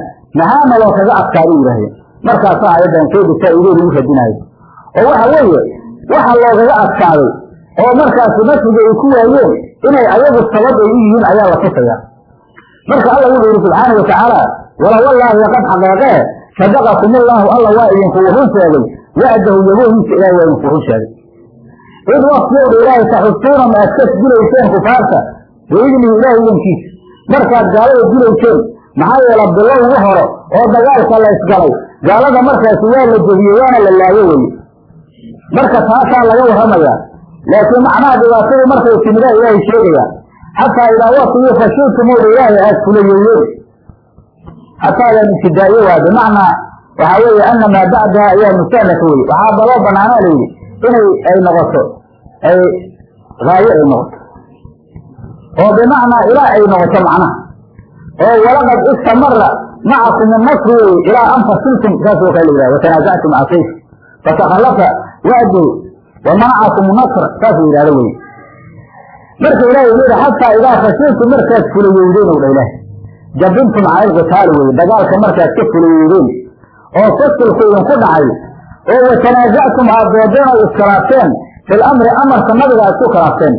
Speaker 1: maxaana loo kaga adkaada yidhaahdeen markaasaa ayadan soo degtaa idoo lagu radinaayo. oo waxa weeye waxa loogaga adkaaday oo markaasi nasriga ay ku waayeen inay ayagu sabab ay u yihiin ayaa la tusaya marka alla wuxuu yihi subxaana watacaala wala wallaahi laqad xaqeeqee sadaqakum ullahu alla waa idinkugu run sheegay wa'dahu yaboohiisa ilahay waa idinku run sheegay. Id waktiyowdha ilaahay taxusuuna ma aad ka dilayseen kufaarta biidnihi ilaahay idankiisa markaad gaalada dilayseen maxaa yeela bilow ugu horo oo dagaalka la isgalay gaalada markaasi waa la jebiyey waana la laayo weye marka taasaa laga warramayaa laakiin macnaha dhibaatadu markay timidaa ilaahay sheegaya xataa idaa watigii fashiltumowdha ilaahay aad fulayeeyeen xataadan ibtidaa'iye waa bimacnaa waxaa weeye ana maa bacdaha ayaa mustahnaka weye waxaa baloo banaanaa layidhi inay ay noqoto ay haayo ay noqoto. Oo bimacnaa ilaa ay noqoto macnaha. Oo walaqad istamara macakum weye ilaa an fasiltum saasoo kale la yihah watanaasactum asayf fatakhallafa wa'du wa manacakum nasr saasuu yidhahdo weye marka ilahay wuxuu yihi xataa idaa fasiltum markaad fulayeydeen ow dha ilahay jabintum cala alqitaali weye dagaalka markaad ka fulayeydeen oo fasilku idinku dhacay oo watanaasactum aad doodeen oo iskhilaafteen fil amri amarka nabiga aad ku khilaafteen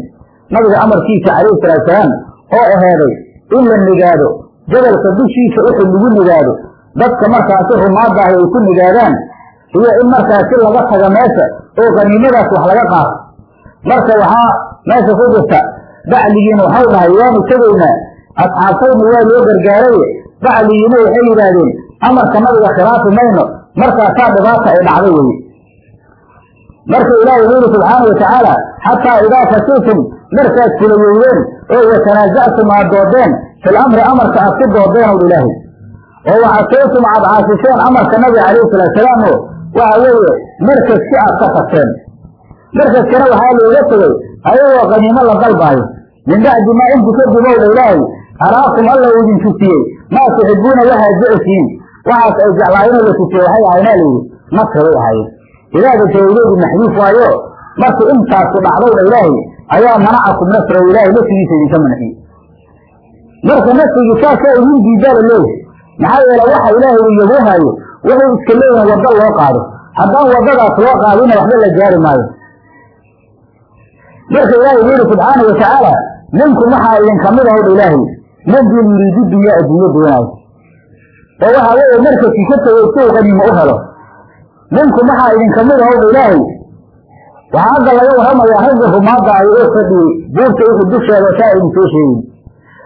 Speaker 1: nabiga amarkiisa calayhi salaatusalaam oo aheeday in la nigaado jabalka dushiisa wixii lagu nigaado dadka markaasi rumaadda ahi ay ku nigaadaan iyo in markaasi laga taga meesha oo qaniimadaas wax laga qaato. Marka waxaa meesha ku jirta bacligiina waxau dhahay waanu tegaynaa asxaabtayna waa loo gargaaraye bacligiina waxay yidhaahdeen amarka nabiga khilaafi mayno markaasaa dhibaata ay dhacday weye marka ilaahi wuxuu yihi subxaana watacaala xataa idaa fasiltum markaad fulayeydeen oo watanaasactum aad doodeen fil amri amarka aad ku ow ilaahay oo waxasaytum aad caasiseen amarka nabiga calayhi salaatusalaam oo waxa weeye markaski aad ka tagteen markaskana waxaa looga tegey ayagoo qaniimo la dalbaayo min bacdi maa inti kadib owdha ilaahay araakum alla idin tusiyey maa tuxibuuna waxaad jeceshihiin. Waxaas ay jeclaayeenoo la tusiyey waxay ahaynaa layidhi nasri bay ahaayeen. Ilaada jawdeedu maxduuf waayo markii intaasu dhacdowdha ilaahay ayaa manacakum nasra ilaahay nafsigiisa idinka manciyey marka nafsigii saasaa idin diidaala leeyahay. Maxaa yeele waxa ilaahay uu yaboohaayo wuxuu iska leeyahay waddo loo qaado. Haddaan waddadaas loo qaadina waxba la gaari maayo. Marka ilaahay wuxu yihi subxaana watacaala minkum waxaa idinka mid ahowdha ilaahay? Man dun yuriidu dunya adduunyo doonaayo oo waxaa weeye markadkii ka tegey si uu qaniimo u helo. Minkum waxaa idinka mid ahowdha ilaahay? Waxaa hadda laga warramayaa ragga rumaadaayo oo fadhiyey buurta wixii dusheeda saa aynu soo sheegin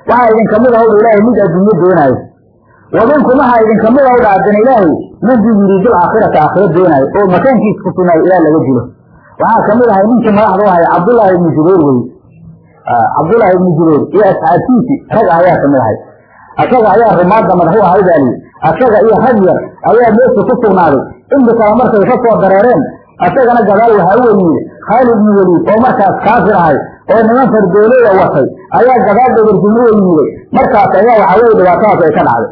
Speaker 1: waxaa idinka mid ahowdha ilaahay mid adduunyo doonaayo wa minkum waxaa idinka mid ahowdha haddana ilaahay man dun yuriidu alaakhirata aakhiro doonaayo oo makaankiisa ku sugnaayo ilaa laga dilo waxaa ka mid ahay ninkii madaxda u ahay cabdullaahi ibnu jubayr wey cabdullaahi ibnu jubayr iyo asxaabtiisi rag ah ayaa ka mid ahay asaga ayaa rumaadda madax u ahay baa liyi asaga iyo rag yar ayaa meesha ku sugnaaday inta kale markay ka soo dareereen asagana gadaal waxaa u weliye khaalid ibnu weliid oo markaas kaafir ahay oo niman fardooleyda watay ayaa gadaal dabarjimo u yimiday markaas ayaa waxaa weye dhibaatadaas ay ka dhacday.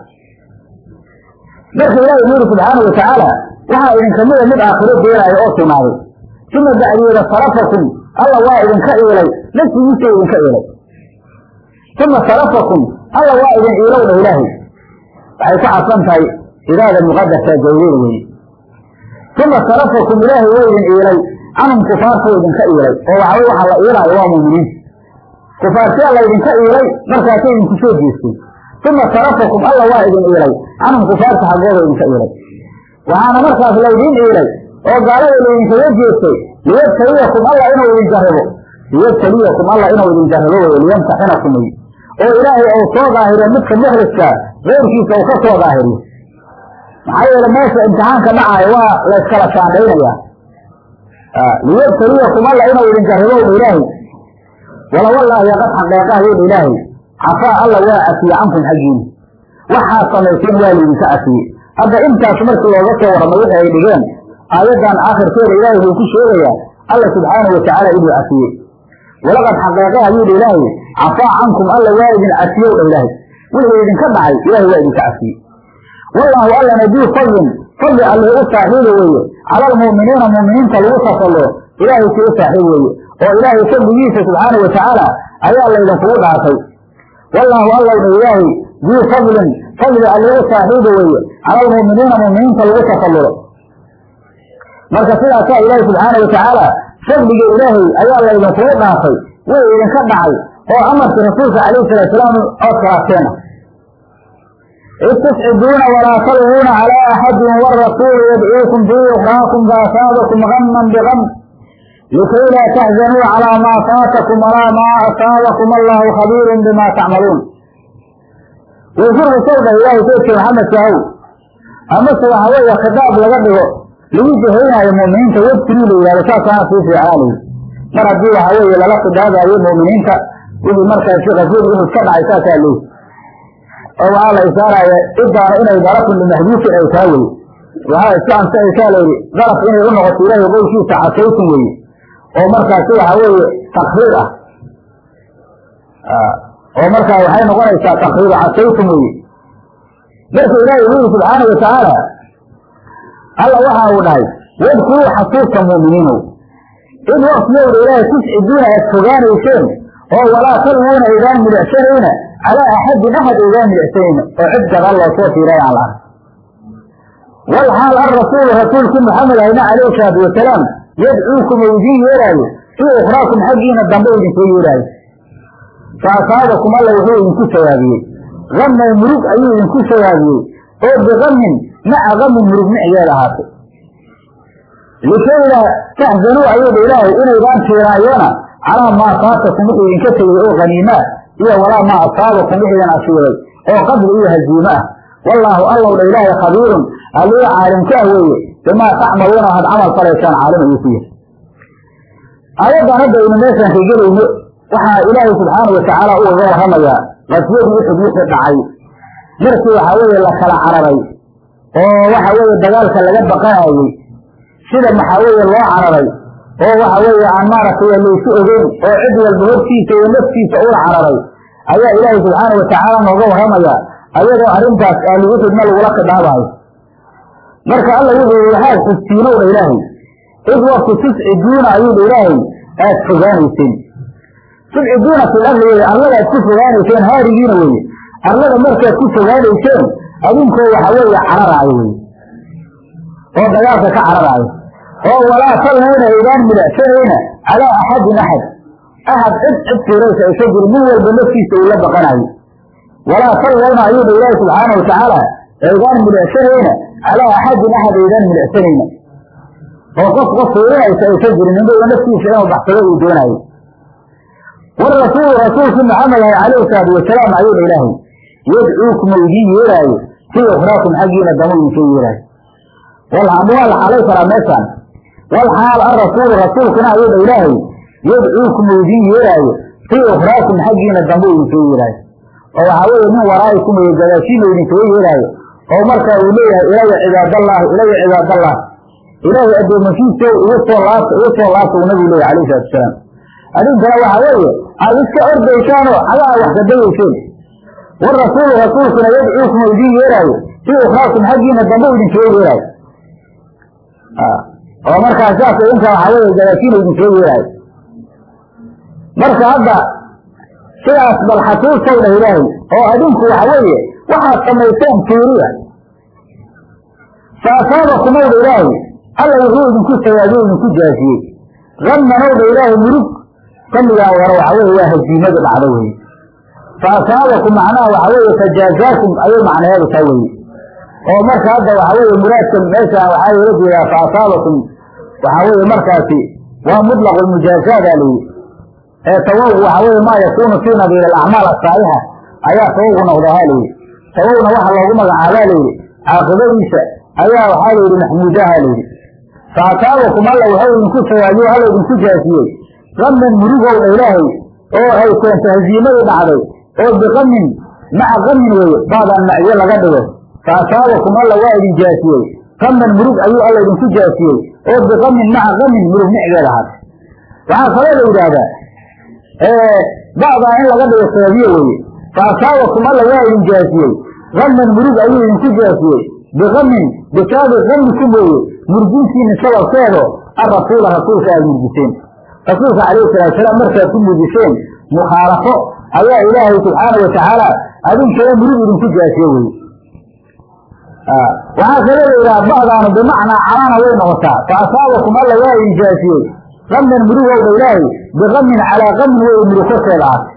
Speaker 1: Marka ilaahi wuxu yuri subxaana watacaala waxaa idinka mida mid aakhiro deenaayo oo sugnaaday uma bacdeeda sarafakum alla waa idinka iilay nafsigiisa idinka iilay. Uma sarafakum alla waa idin iilowdha ilaahay. Waxay ku cadsan tahay idaada muqadasa jawdeeda weeye uma sarafakum ilaahay waa idin iilay canhum kufaartuu idinka iilay oo waxaway waxa la iilaayo waa muuminiinta kufaartiyaa laydinka iilay markaasay idinku soo jeestay. Uma sarafakum alla waa idin iilay canhum kufaarta xaggooda idinka iilay waxaana markaas laydiin iilay oo gaalada laydinkaga jeestay liyabtaliyakum alla inuu idin jarribo liyabtaliyakum alla inuu idin jarribo wey liyamtaxinakum. Wey oo ilaahay uu soo daahiriyo midka muxriska keyrkiisa uu ka soo daahiriyo maxaa yeele meesha imtixaanka dhacaayo waa layskala shaandhaynaya liyabtaliyakum alla inuu idin jarribo ilaahay wala wallaahi qad xaqeeqaha yodh ilaahay cafaa alla waa cafiye cankum xaggiina waxaa samayseen waa laydinka cafiyey hadda intaas markii looga soo warramay wixii ay dhigeen aayaddan aakhirkeeda ilaahay wuxuu ku sheegayaa alla subxaanahu watacaala inuu cafiyey walaqad xaqeeqaha yodh ilaahay cafaa cankum alla waa idin cafiyow dha ilaahay wixii idinka dhacay ilahay waa idinka cafiyey wallaahu allana duu fadlin fadli alle u saaxiiba weeye cala almu'miniina mu'miniinta lagu tasallo ilaahay kii u saaxiib weeye oo ilaahay fadligiisa subxaanahu watacaala ayaa laydinkugu dhaartay wallaahu allowna ilaahay duu fadlin fadli alle u saaxiiba weeye cala almu'miniina mu'miniinta lagu tasallulo marka sidaasaa ilaahay subxaanahu watacaala fadliga ilaahay ayaa laydinkugu dhaartay way idinka dhacay oo amarkii rasuulka calayhi salaatusalaam ood khilaafteenna id tusciduuna walaa talwuuna calaa axadin warasuulu yadcuukum fii ukraakum faasaabakum gaman bigam likay laa taxzanuu calaa maa faatakum walaa maa asaabakum allahu khabiirun bima tacmaluun wayfurku sawdha ilaahay saydka maxamedka ahow amase waxa weeye khitaab laga dhigo lagu jahaynaayo mu'miniinta webtinii la yihahdo saasaana sii fiicaalay mar haddii waxa weeye lala khidaabayo mu'miniinta wixii markaasi rasuul wuxuu ka dhacay saasaa leey oo waxaa la isaaraya cidaana inay darafun limaxduufin ay taa weye waxaa iska ansaxaysaa layidhi daraf inay u noqoto ilaahay qowlkiisa weye oo markaasi waxa weeye takriir ah. Oo markaa waxay noqonaysaa takriiru casaytum weye marka ilaahay wuxu subxaana watacaala alla waxa uu dhahay wadkuruu xasuusta mu'miniinow. Id waqtiyowda ilaahay tusciduuna aad fogaanayseen oo walaa talwuuna aydaan midicsanayna calaa axadin axad aydaan midicsanayna oo cid gadal loo soo fiiray aan la ark walxaal alrasuulu rasuulkii maxamed ahna calayhi salaatu wasalaam yadcuukum oo idiin yeeraayo fii ukhraakum xaggiina dambe idinkuu yeeraayo fa asaabakum alla wuxuu idinku sawaabiyey gaman murug ayuu idinku sawaabiyey oo bigamin maca gamin murug micigeeda ahaatay likayla taxzanuu ayuudha ilaahay inaydaan tiiraayoona calaa maa faatakum wuxuu idinka tegey oo haniimaa iyo walaa maa asaabakum wixiidan asiibay oo qadri iyo haziime ah wallaahu allowdha ilaahay khabiirun. Allii caalimka ah weeye. Bimaa tacmaluuna had camal falaysaan caalim ayuu ku yahay hadda aynu meeshaan ka gelayno. Waxaa ilaahay subxaana watacaala ugaga warramayaa qaswadii uxud wixii dhacay. Markii waxaa weeye la cararay oo waxa weeye dagaalka laga baqanayey sida maxaa weeye loo cararay oo waxa weeye aan maaragtay laysu ogeyn. Oo cid walba hortiisa iyo naftiisa ula cararay ayaa ilaahay subxaana watacaala nooga warramayaa ayadoo arrintaas aaluguxudna lagula khidaabayo marka alla wuxuu yihi waxaad xustiinowdha ilaahay? Id waqti tusciduuna ayuudha ilaahay aad fogaanayseen tusciduuna fil ardi weye arladaad ku fogaanayseen haarigiina weye arlada markaad ku fogaanayseen adinkoo waxa weeye cararaayo weye oo dagaalka ka cararaayo. Oo walaa talwuuna aydaan midacsanayna calaa axadin axad axad cid cid fiiraysa aysa jirin min walba naftiisa uu la baqanayo walaa talwuuna ayuudha ilaahi subxaana watacaala aydaan midacsanayna calaa axadin axad aydaan midacsanayna oo qof qof fiirinaysa aysa jirin ninbaba naftiisa inuu baxsado uu doonayo warasuulu rasuulkii maxamed ahay calayhi salaatu wasalaam ayuudha ilaahay yadcuukum idiin yeeraayo fii ukhraakum xaggiina damo idin soo yeeraayo waa la xaalay karaa meeshaan walxaal arasuulu rasuulkuna ayuudha ilaahay yadcuukum oo idiin yeeraayo. Fii ukhraakum xaggiina dambe idin soo yeeraayo. Oo waxaa weeye min waraa'ikum iyo gadaashiina idinkaga yeeraayo. Oo markaa uu leeyahay ilaya cibaadallaahi ilaya cibaadallah. Ilaahay addoomakiisa igu soo laabta igu soo laabta uu nabigu leeyahy alayhi salatu wasalaam adinkana waxaa weeye aad iska ordaysaanoo cagaha wax kadayayseen warasuulu rasuulkuna yadcuukum oo idiin yeeraayo. Fii ukhraakum xaggiina dambe idinkaga yeeraayo. Oo markaas saas idinka waxaa weeye gadaashiina idinkaga yeeraayo marka hadda sidaas bal xasuustow dhah ilaahay oo adinku waxa weeye waxaad samayseen fiiriya fa asaabakumowdha ilaahay alla wuxuu idinku sawaabiyey idinku jaasiyey. Gammanowdha ilaahay murug salligaa hore waxa weye waa haziimadu dhacdo weye fa asaabakum macnaha waxa weeye fajaazaakum ayay macnaheedu taa weye oo marka hadda waxa weeye muraadka meesha waxaa loola jeedaa fa asaabakum weeye markaasi waa mutlaqu lmujaazaada layihi ee tawawgu waxa weye maa yakuunu fii nadiir alacmaal asaalixa ayaa tawawgu noqdahaa layihi tawawna waxa loogu magacaabaa layidhi caaqibadiisa ayaa waxaa layidhi maxmuudaha layidhi fa asaabakum alla waxau idinku sawaabiye alla idinku jaasiyey. Qamin murugowdha ilaahay oo ay keento haziimadii dhacday oo biqamin maca qamin weeye baadaan macyo laga dhigo. Fa asaabakum alla waa idin jaasiyey. Qaman murug ayuu alla idinku jaasiyey oo biqamin maca qamin murug micgeed ahaad waxaa kaloo la yidhaahdaa bacdaa in laga dhigo sababiye weeye. Fa asaabakum alla waa idin jaasiyey qaman murug ayuu idinku jaasiyey biqamin bisaabi qamikum weeye murgintiina sababkeedo arasuula rasuulka aad murgiseen rasuulka calayhi salatu salaam markaad ku murgiseen mukhaalafo ayaa ilaahay subxaana watacaala adinkana murug idinku jaasiye weye waxaa kaloo la yidhaha ba'daanu bimacnaa calaana way noqotaa. Fa asaabakum alla waa idin jaasiyey qaman murugowdha ilaahay biqamin calaa qamin wey murug korkeeda ahaatay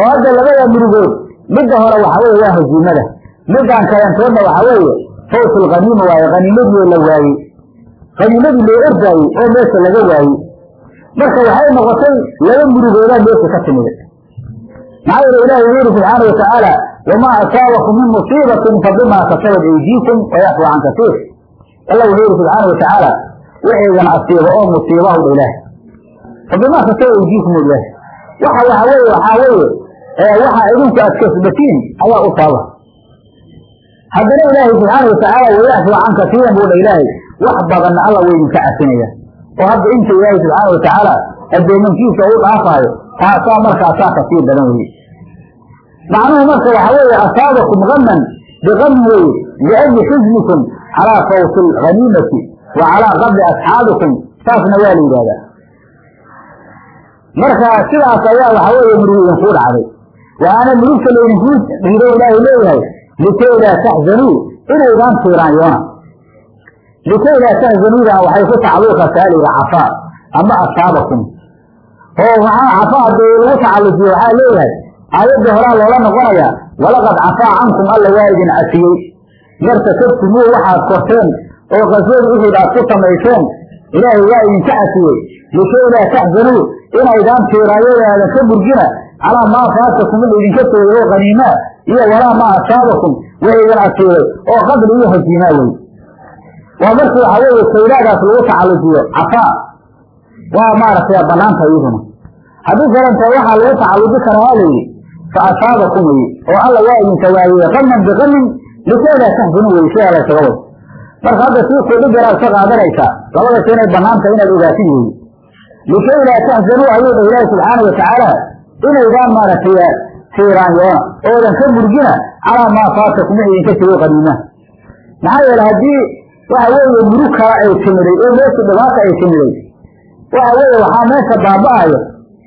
Speaker 1: oo hadda labada murugood midda hore waxa weye waa haziimada midaan kalentoodna waxa weeye fawsu lkhaniima waaye khaniimadii la waayey khaniimadii loo ordaayey oo meesha laga waayey marka waxay noqotay laba murugoodaa meesha ka timida maxaa yeele ilahi wuxu yuri subxaana watacaala wamaa asaabakum min musiibatin fabimaa kasabat aydiikum wayacfu can kasiir alla wuxuu yuri subxaana watacaala wixiidan asiiba oo musiibahowdha ilaah fabimaa kasabat aydiikum ilaah waxa waxa weye waxaa weye waxa idinku aad kasbatiin ayaa u taaba haddana ilaahay subxaana watacaala wayacfu can kasiiran buu dha ilaahay. Wax badanna alla way idinka cafinaya oo hadda inta ilaahay subxaana watacaala addoomankiisa u dhaafaayo taasaa markaasaa kasiir badan weye macnuhu marka waxa weeye asaabakum gaman bigamin weye liajli xusnikum calaa fawsi alghaniimati wa calaa qabli asxaabikum saasna waa la yidhahdaa marka sidaas ayaa waxa weeye murug idinkuu dhacday. Waxaana murugta laydinku dhiido ilaahay leeyahay likay laa taxzanuu inaydaan tiiraan yoona. Likay laa taxzanuudan waxay ku tacalluqataa layidhi cafaa ama asaabakum oo maxaa cafaa haddii lagu tacallujiyo waxaa leeyahay aayadda horaa loola noqonayaa walaqad cafaa cankum alla waa idin cafiyey martakabtumuu waxaad korteen oo qaswadu uxud aad ku samayseen ilaahay waa idinka cafiyey likay laa taxzanuu inaydaan aadan ka burgina calaa maa faatakum in idinka tegay oo qaniimaa iyo walaa maa asaabakum way idin asiibay oo qadli iyo hajiimaa wey waa markii waxa weeye kaylaadaas lagu tacallujiyo cafaa waa maaragtay banaanta iyaduna. Haddii kalenta waxaa lagu tacalluji karaa layidhi fa asaabakum weye oo alla waa idinka waayey qaman biqamin likay laa weye sidaa la ysaga marka hadda kudhi garaad ka qaadanaysaa labadasa inay banaanta inaad ogaatin weeye likay laa taxzanuu ayuu dha ilaahi subxaana watacaala inaydaan maaragtay tiiraan yoona oodan ka murgina calaa maa faatakum wix idinka tegay qaniimaha maxaa yeele haddii waxa weeye murug kala ay timiday oo meesha dhibaata ay timiday waxa weeye waxaa meesha baaba'ayo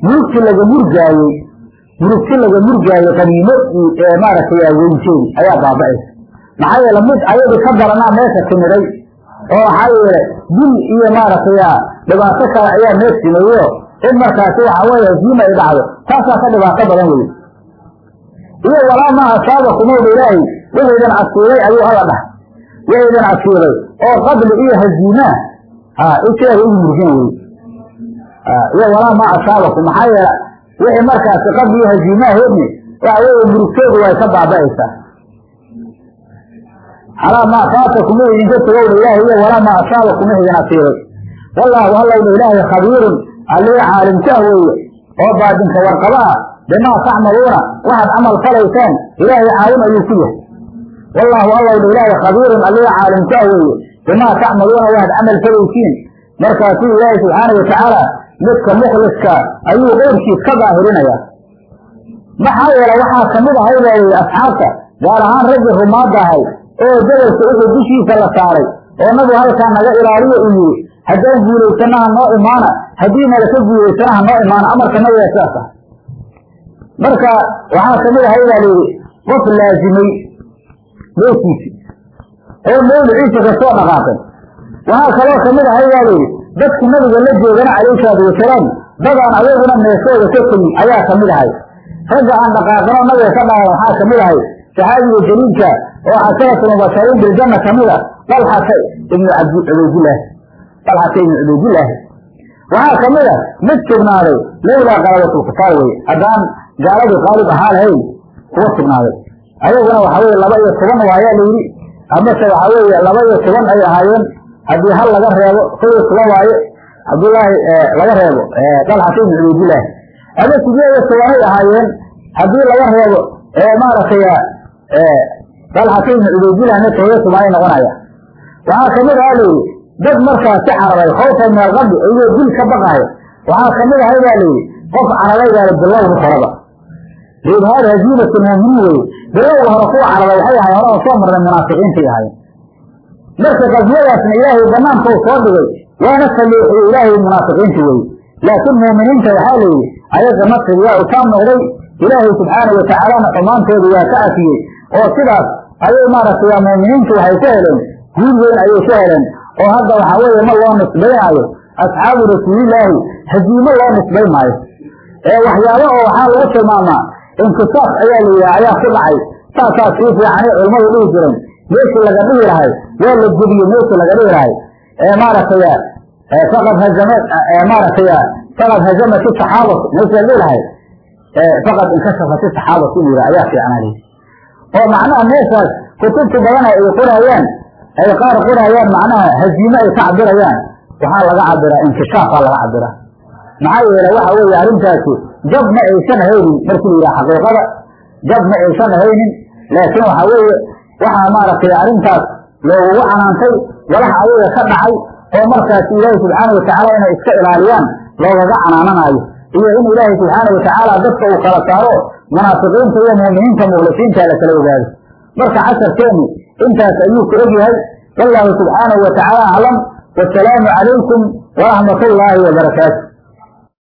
Speaker 1: murugti laga murgaayey murugti laga murgaayey qaniimo maaragtay weynteedi ayaa baaba'aysa maxaa yeele mid ayadu ka daranaa meesha timiday oo waxaa yeele dil iyo maaragtay dhibaato kale ayaa mees timayo in markaasi waxa weeye haziima ay dhacdo taasaa ka dhibaato badan weye iyo walaa maa asaabakumowdha ilaahay wixaydan asiibay ayuu alla dhahay. Wixaydan asiibay oo qadli iyo haziimaa isheega ugu murgin weye iyo walaa maa asaabakum maxaa yeele wixii markaasi qadli iyo haziimaa heedni waxa weeye murugteedu way ka baaba'aysaa calaa maa faatakum wix idinka tegowdha ilaahay iyo walaa maa asaabakum wixidin asiibay wallaahu allowdha ilaahay khabiirun allii caalimkah weeye. Oo baadinka warqaba ah bimaa tacmaluuna waxaad camal falayseen ilaahay caalim ayuu ku yahay. Wallaahu allowdha ilaahay khabiirun allii caalimkah weeye. Bimaa tacmaluuna waxaad camal falaysiin markaasuu ilaahay subxaana watacaala midka mukhliska ayuu qeyrkiis ka daahirinaya maxaa yeele waxaa ka mid ahay baa weye asxaabta gaar ahaan raggii rumaadda ahay oo jabalka uxud dushiisa la saaray oo nabigu halkaa naga ilaaliyo uu yihi haddaan guulaysana ha noo imaana haddii nalaka guulaysana ha noo imaana amarka nabiga sidaas ah. Marka waxaa ka mid ahay baa layidhi qof laazimay meesiisi oo mawliciisa ka soo dhaqaaqay waxaa kaloo ka mid ahay baa layidhi dadki nabiga la joogana calayhi salaatu wasalaam dadaan ayaguna meeshooda ka tegin ayaa ka mid ahay. Ragga aan dhaqaaqino nabiga ka dhaqan waxaa ka mid ahay saxaabiga jaliilka oo casharatu mubashariin biljanna ka mid a dalxata ibnu cabdi cubaydilaahi dalxata ibnu cubaydilaahi waxaa ka mid a mid sugnaaday lawlaa qalabatulkufaar weye haddaan gaaladii qaalib ahaa lahayn kuwa sugnaaday ayaguna waxa weye laba iyo toban waayaa layidhi amase waxa weeye laba iyo toban ay ahaayeen haddii hal laga reebo kow iyo toban waaye cabdullaahi laga reebo dalxata ibnu cubaydilaahi ama sideed iyo tobanay ahaayeen haddii laga reebo maaragtay dalxata ibnu cubaydilahna iyo tobanay noqonaya waxaa ka mid aha layidhi dad markaas ka cararay khawfa min alqabi iyagoo dil ka baqaayo waxaa ka mid ahay baa layidhi qof cararay baa bilowga horeba liidhaar haziimatu muuminiin weye bilowga hore kuwa cararay waxay ahay hore oo soo marnay munaafiqiintay ahayen marka qaswadaasna ilaahay banaankou soo dhigay waana saleexiyey ilaahay munaafiqiinta weye laakiin muuminiinta waxaa layidhi ayaga nafsiga waa utaam noqday ilaahay subxaana watacaalana xumaantooda waa ka afiyey oo sidaas ayay maaragtay muuminiintu waxay ku heleen guul weyn ayay ku heleen. Oo hadda waxaa weeye ma loo nisbaynaayo asxaabu rasuulilaahi haziimo loo nisbayn maayo. Ee waxyaaba oo waxaa lagu tilmaamaa inkisaaf ayaa la yidhaha ayaa ku dhacay. Saasaa sii fiicanay culimmadu dhihi jiren meeshii laga dhihi lahay waa la jebiye meeshii laga dhihi lahay. Ee maaragtay faqad hazama maaragtay faqad hazamat saxaabatu meeshii la dhihi lahay. Faqad inkashafat saxaabatu inuu yidhaha ayaa fiicnaa oo macnaha meeshaas kutubta badana ay qorayaan ay qaar qorayaan macnaha haziime ay ka cabirayaan waxaa laga cabiraa inkishaafaa laga cabiraa maxaa yeele waxa weeye arrintaasi jab ma aysan haynin markii la yidhaha xaqiiqada jab ma aysan haynin laakiin waxa weeye waxaa maaragtay arrintaas loogugu canaantay walaha ayaga ka dhacay oo markaas ilaahi subxaana watacaala inay iska ilaaliyaan loogaga canaananayo iyo in ilaahay subxaana watacaala dadka uu kala saaro munaafiqiinta iyo muuminiinta mukhlifiinta la kala ogaado. Marka casharkeenu intaas ayuu ku egyahay wallahu subxaanahu watacaala aclam wasalaamu calaykum waraxmat ullaahi wabarakaatu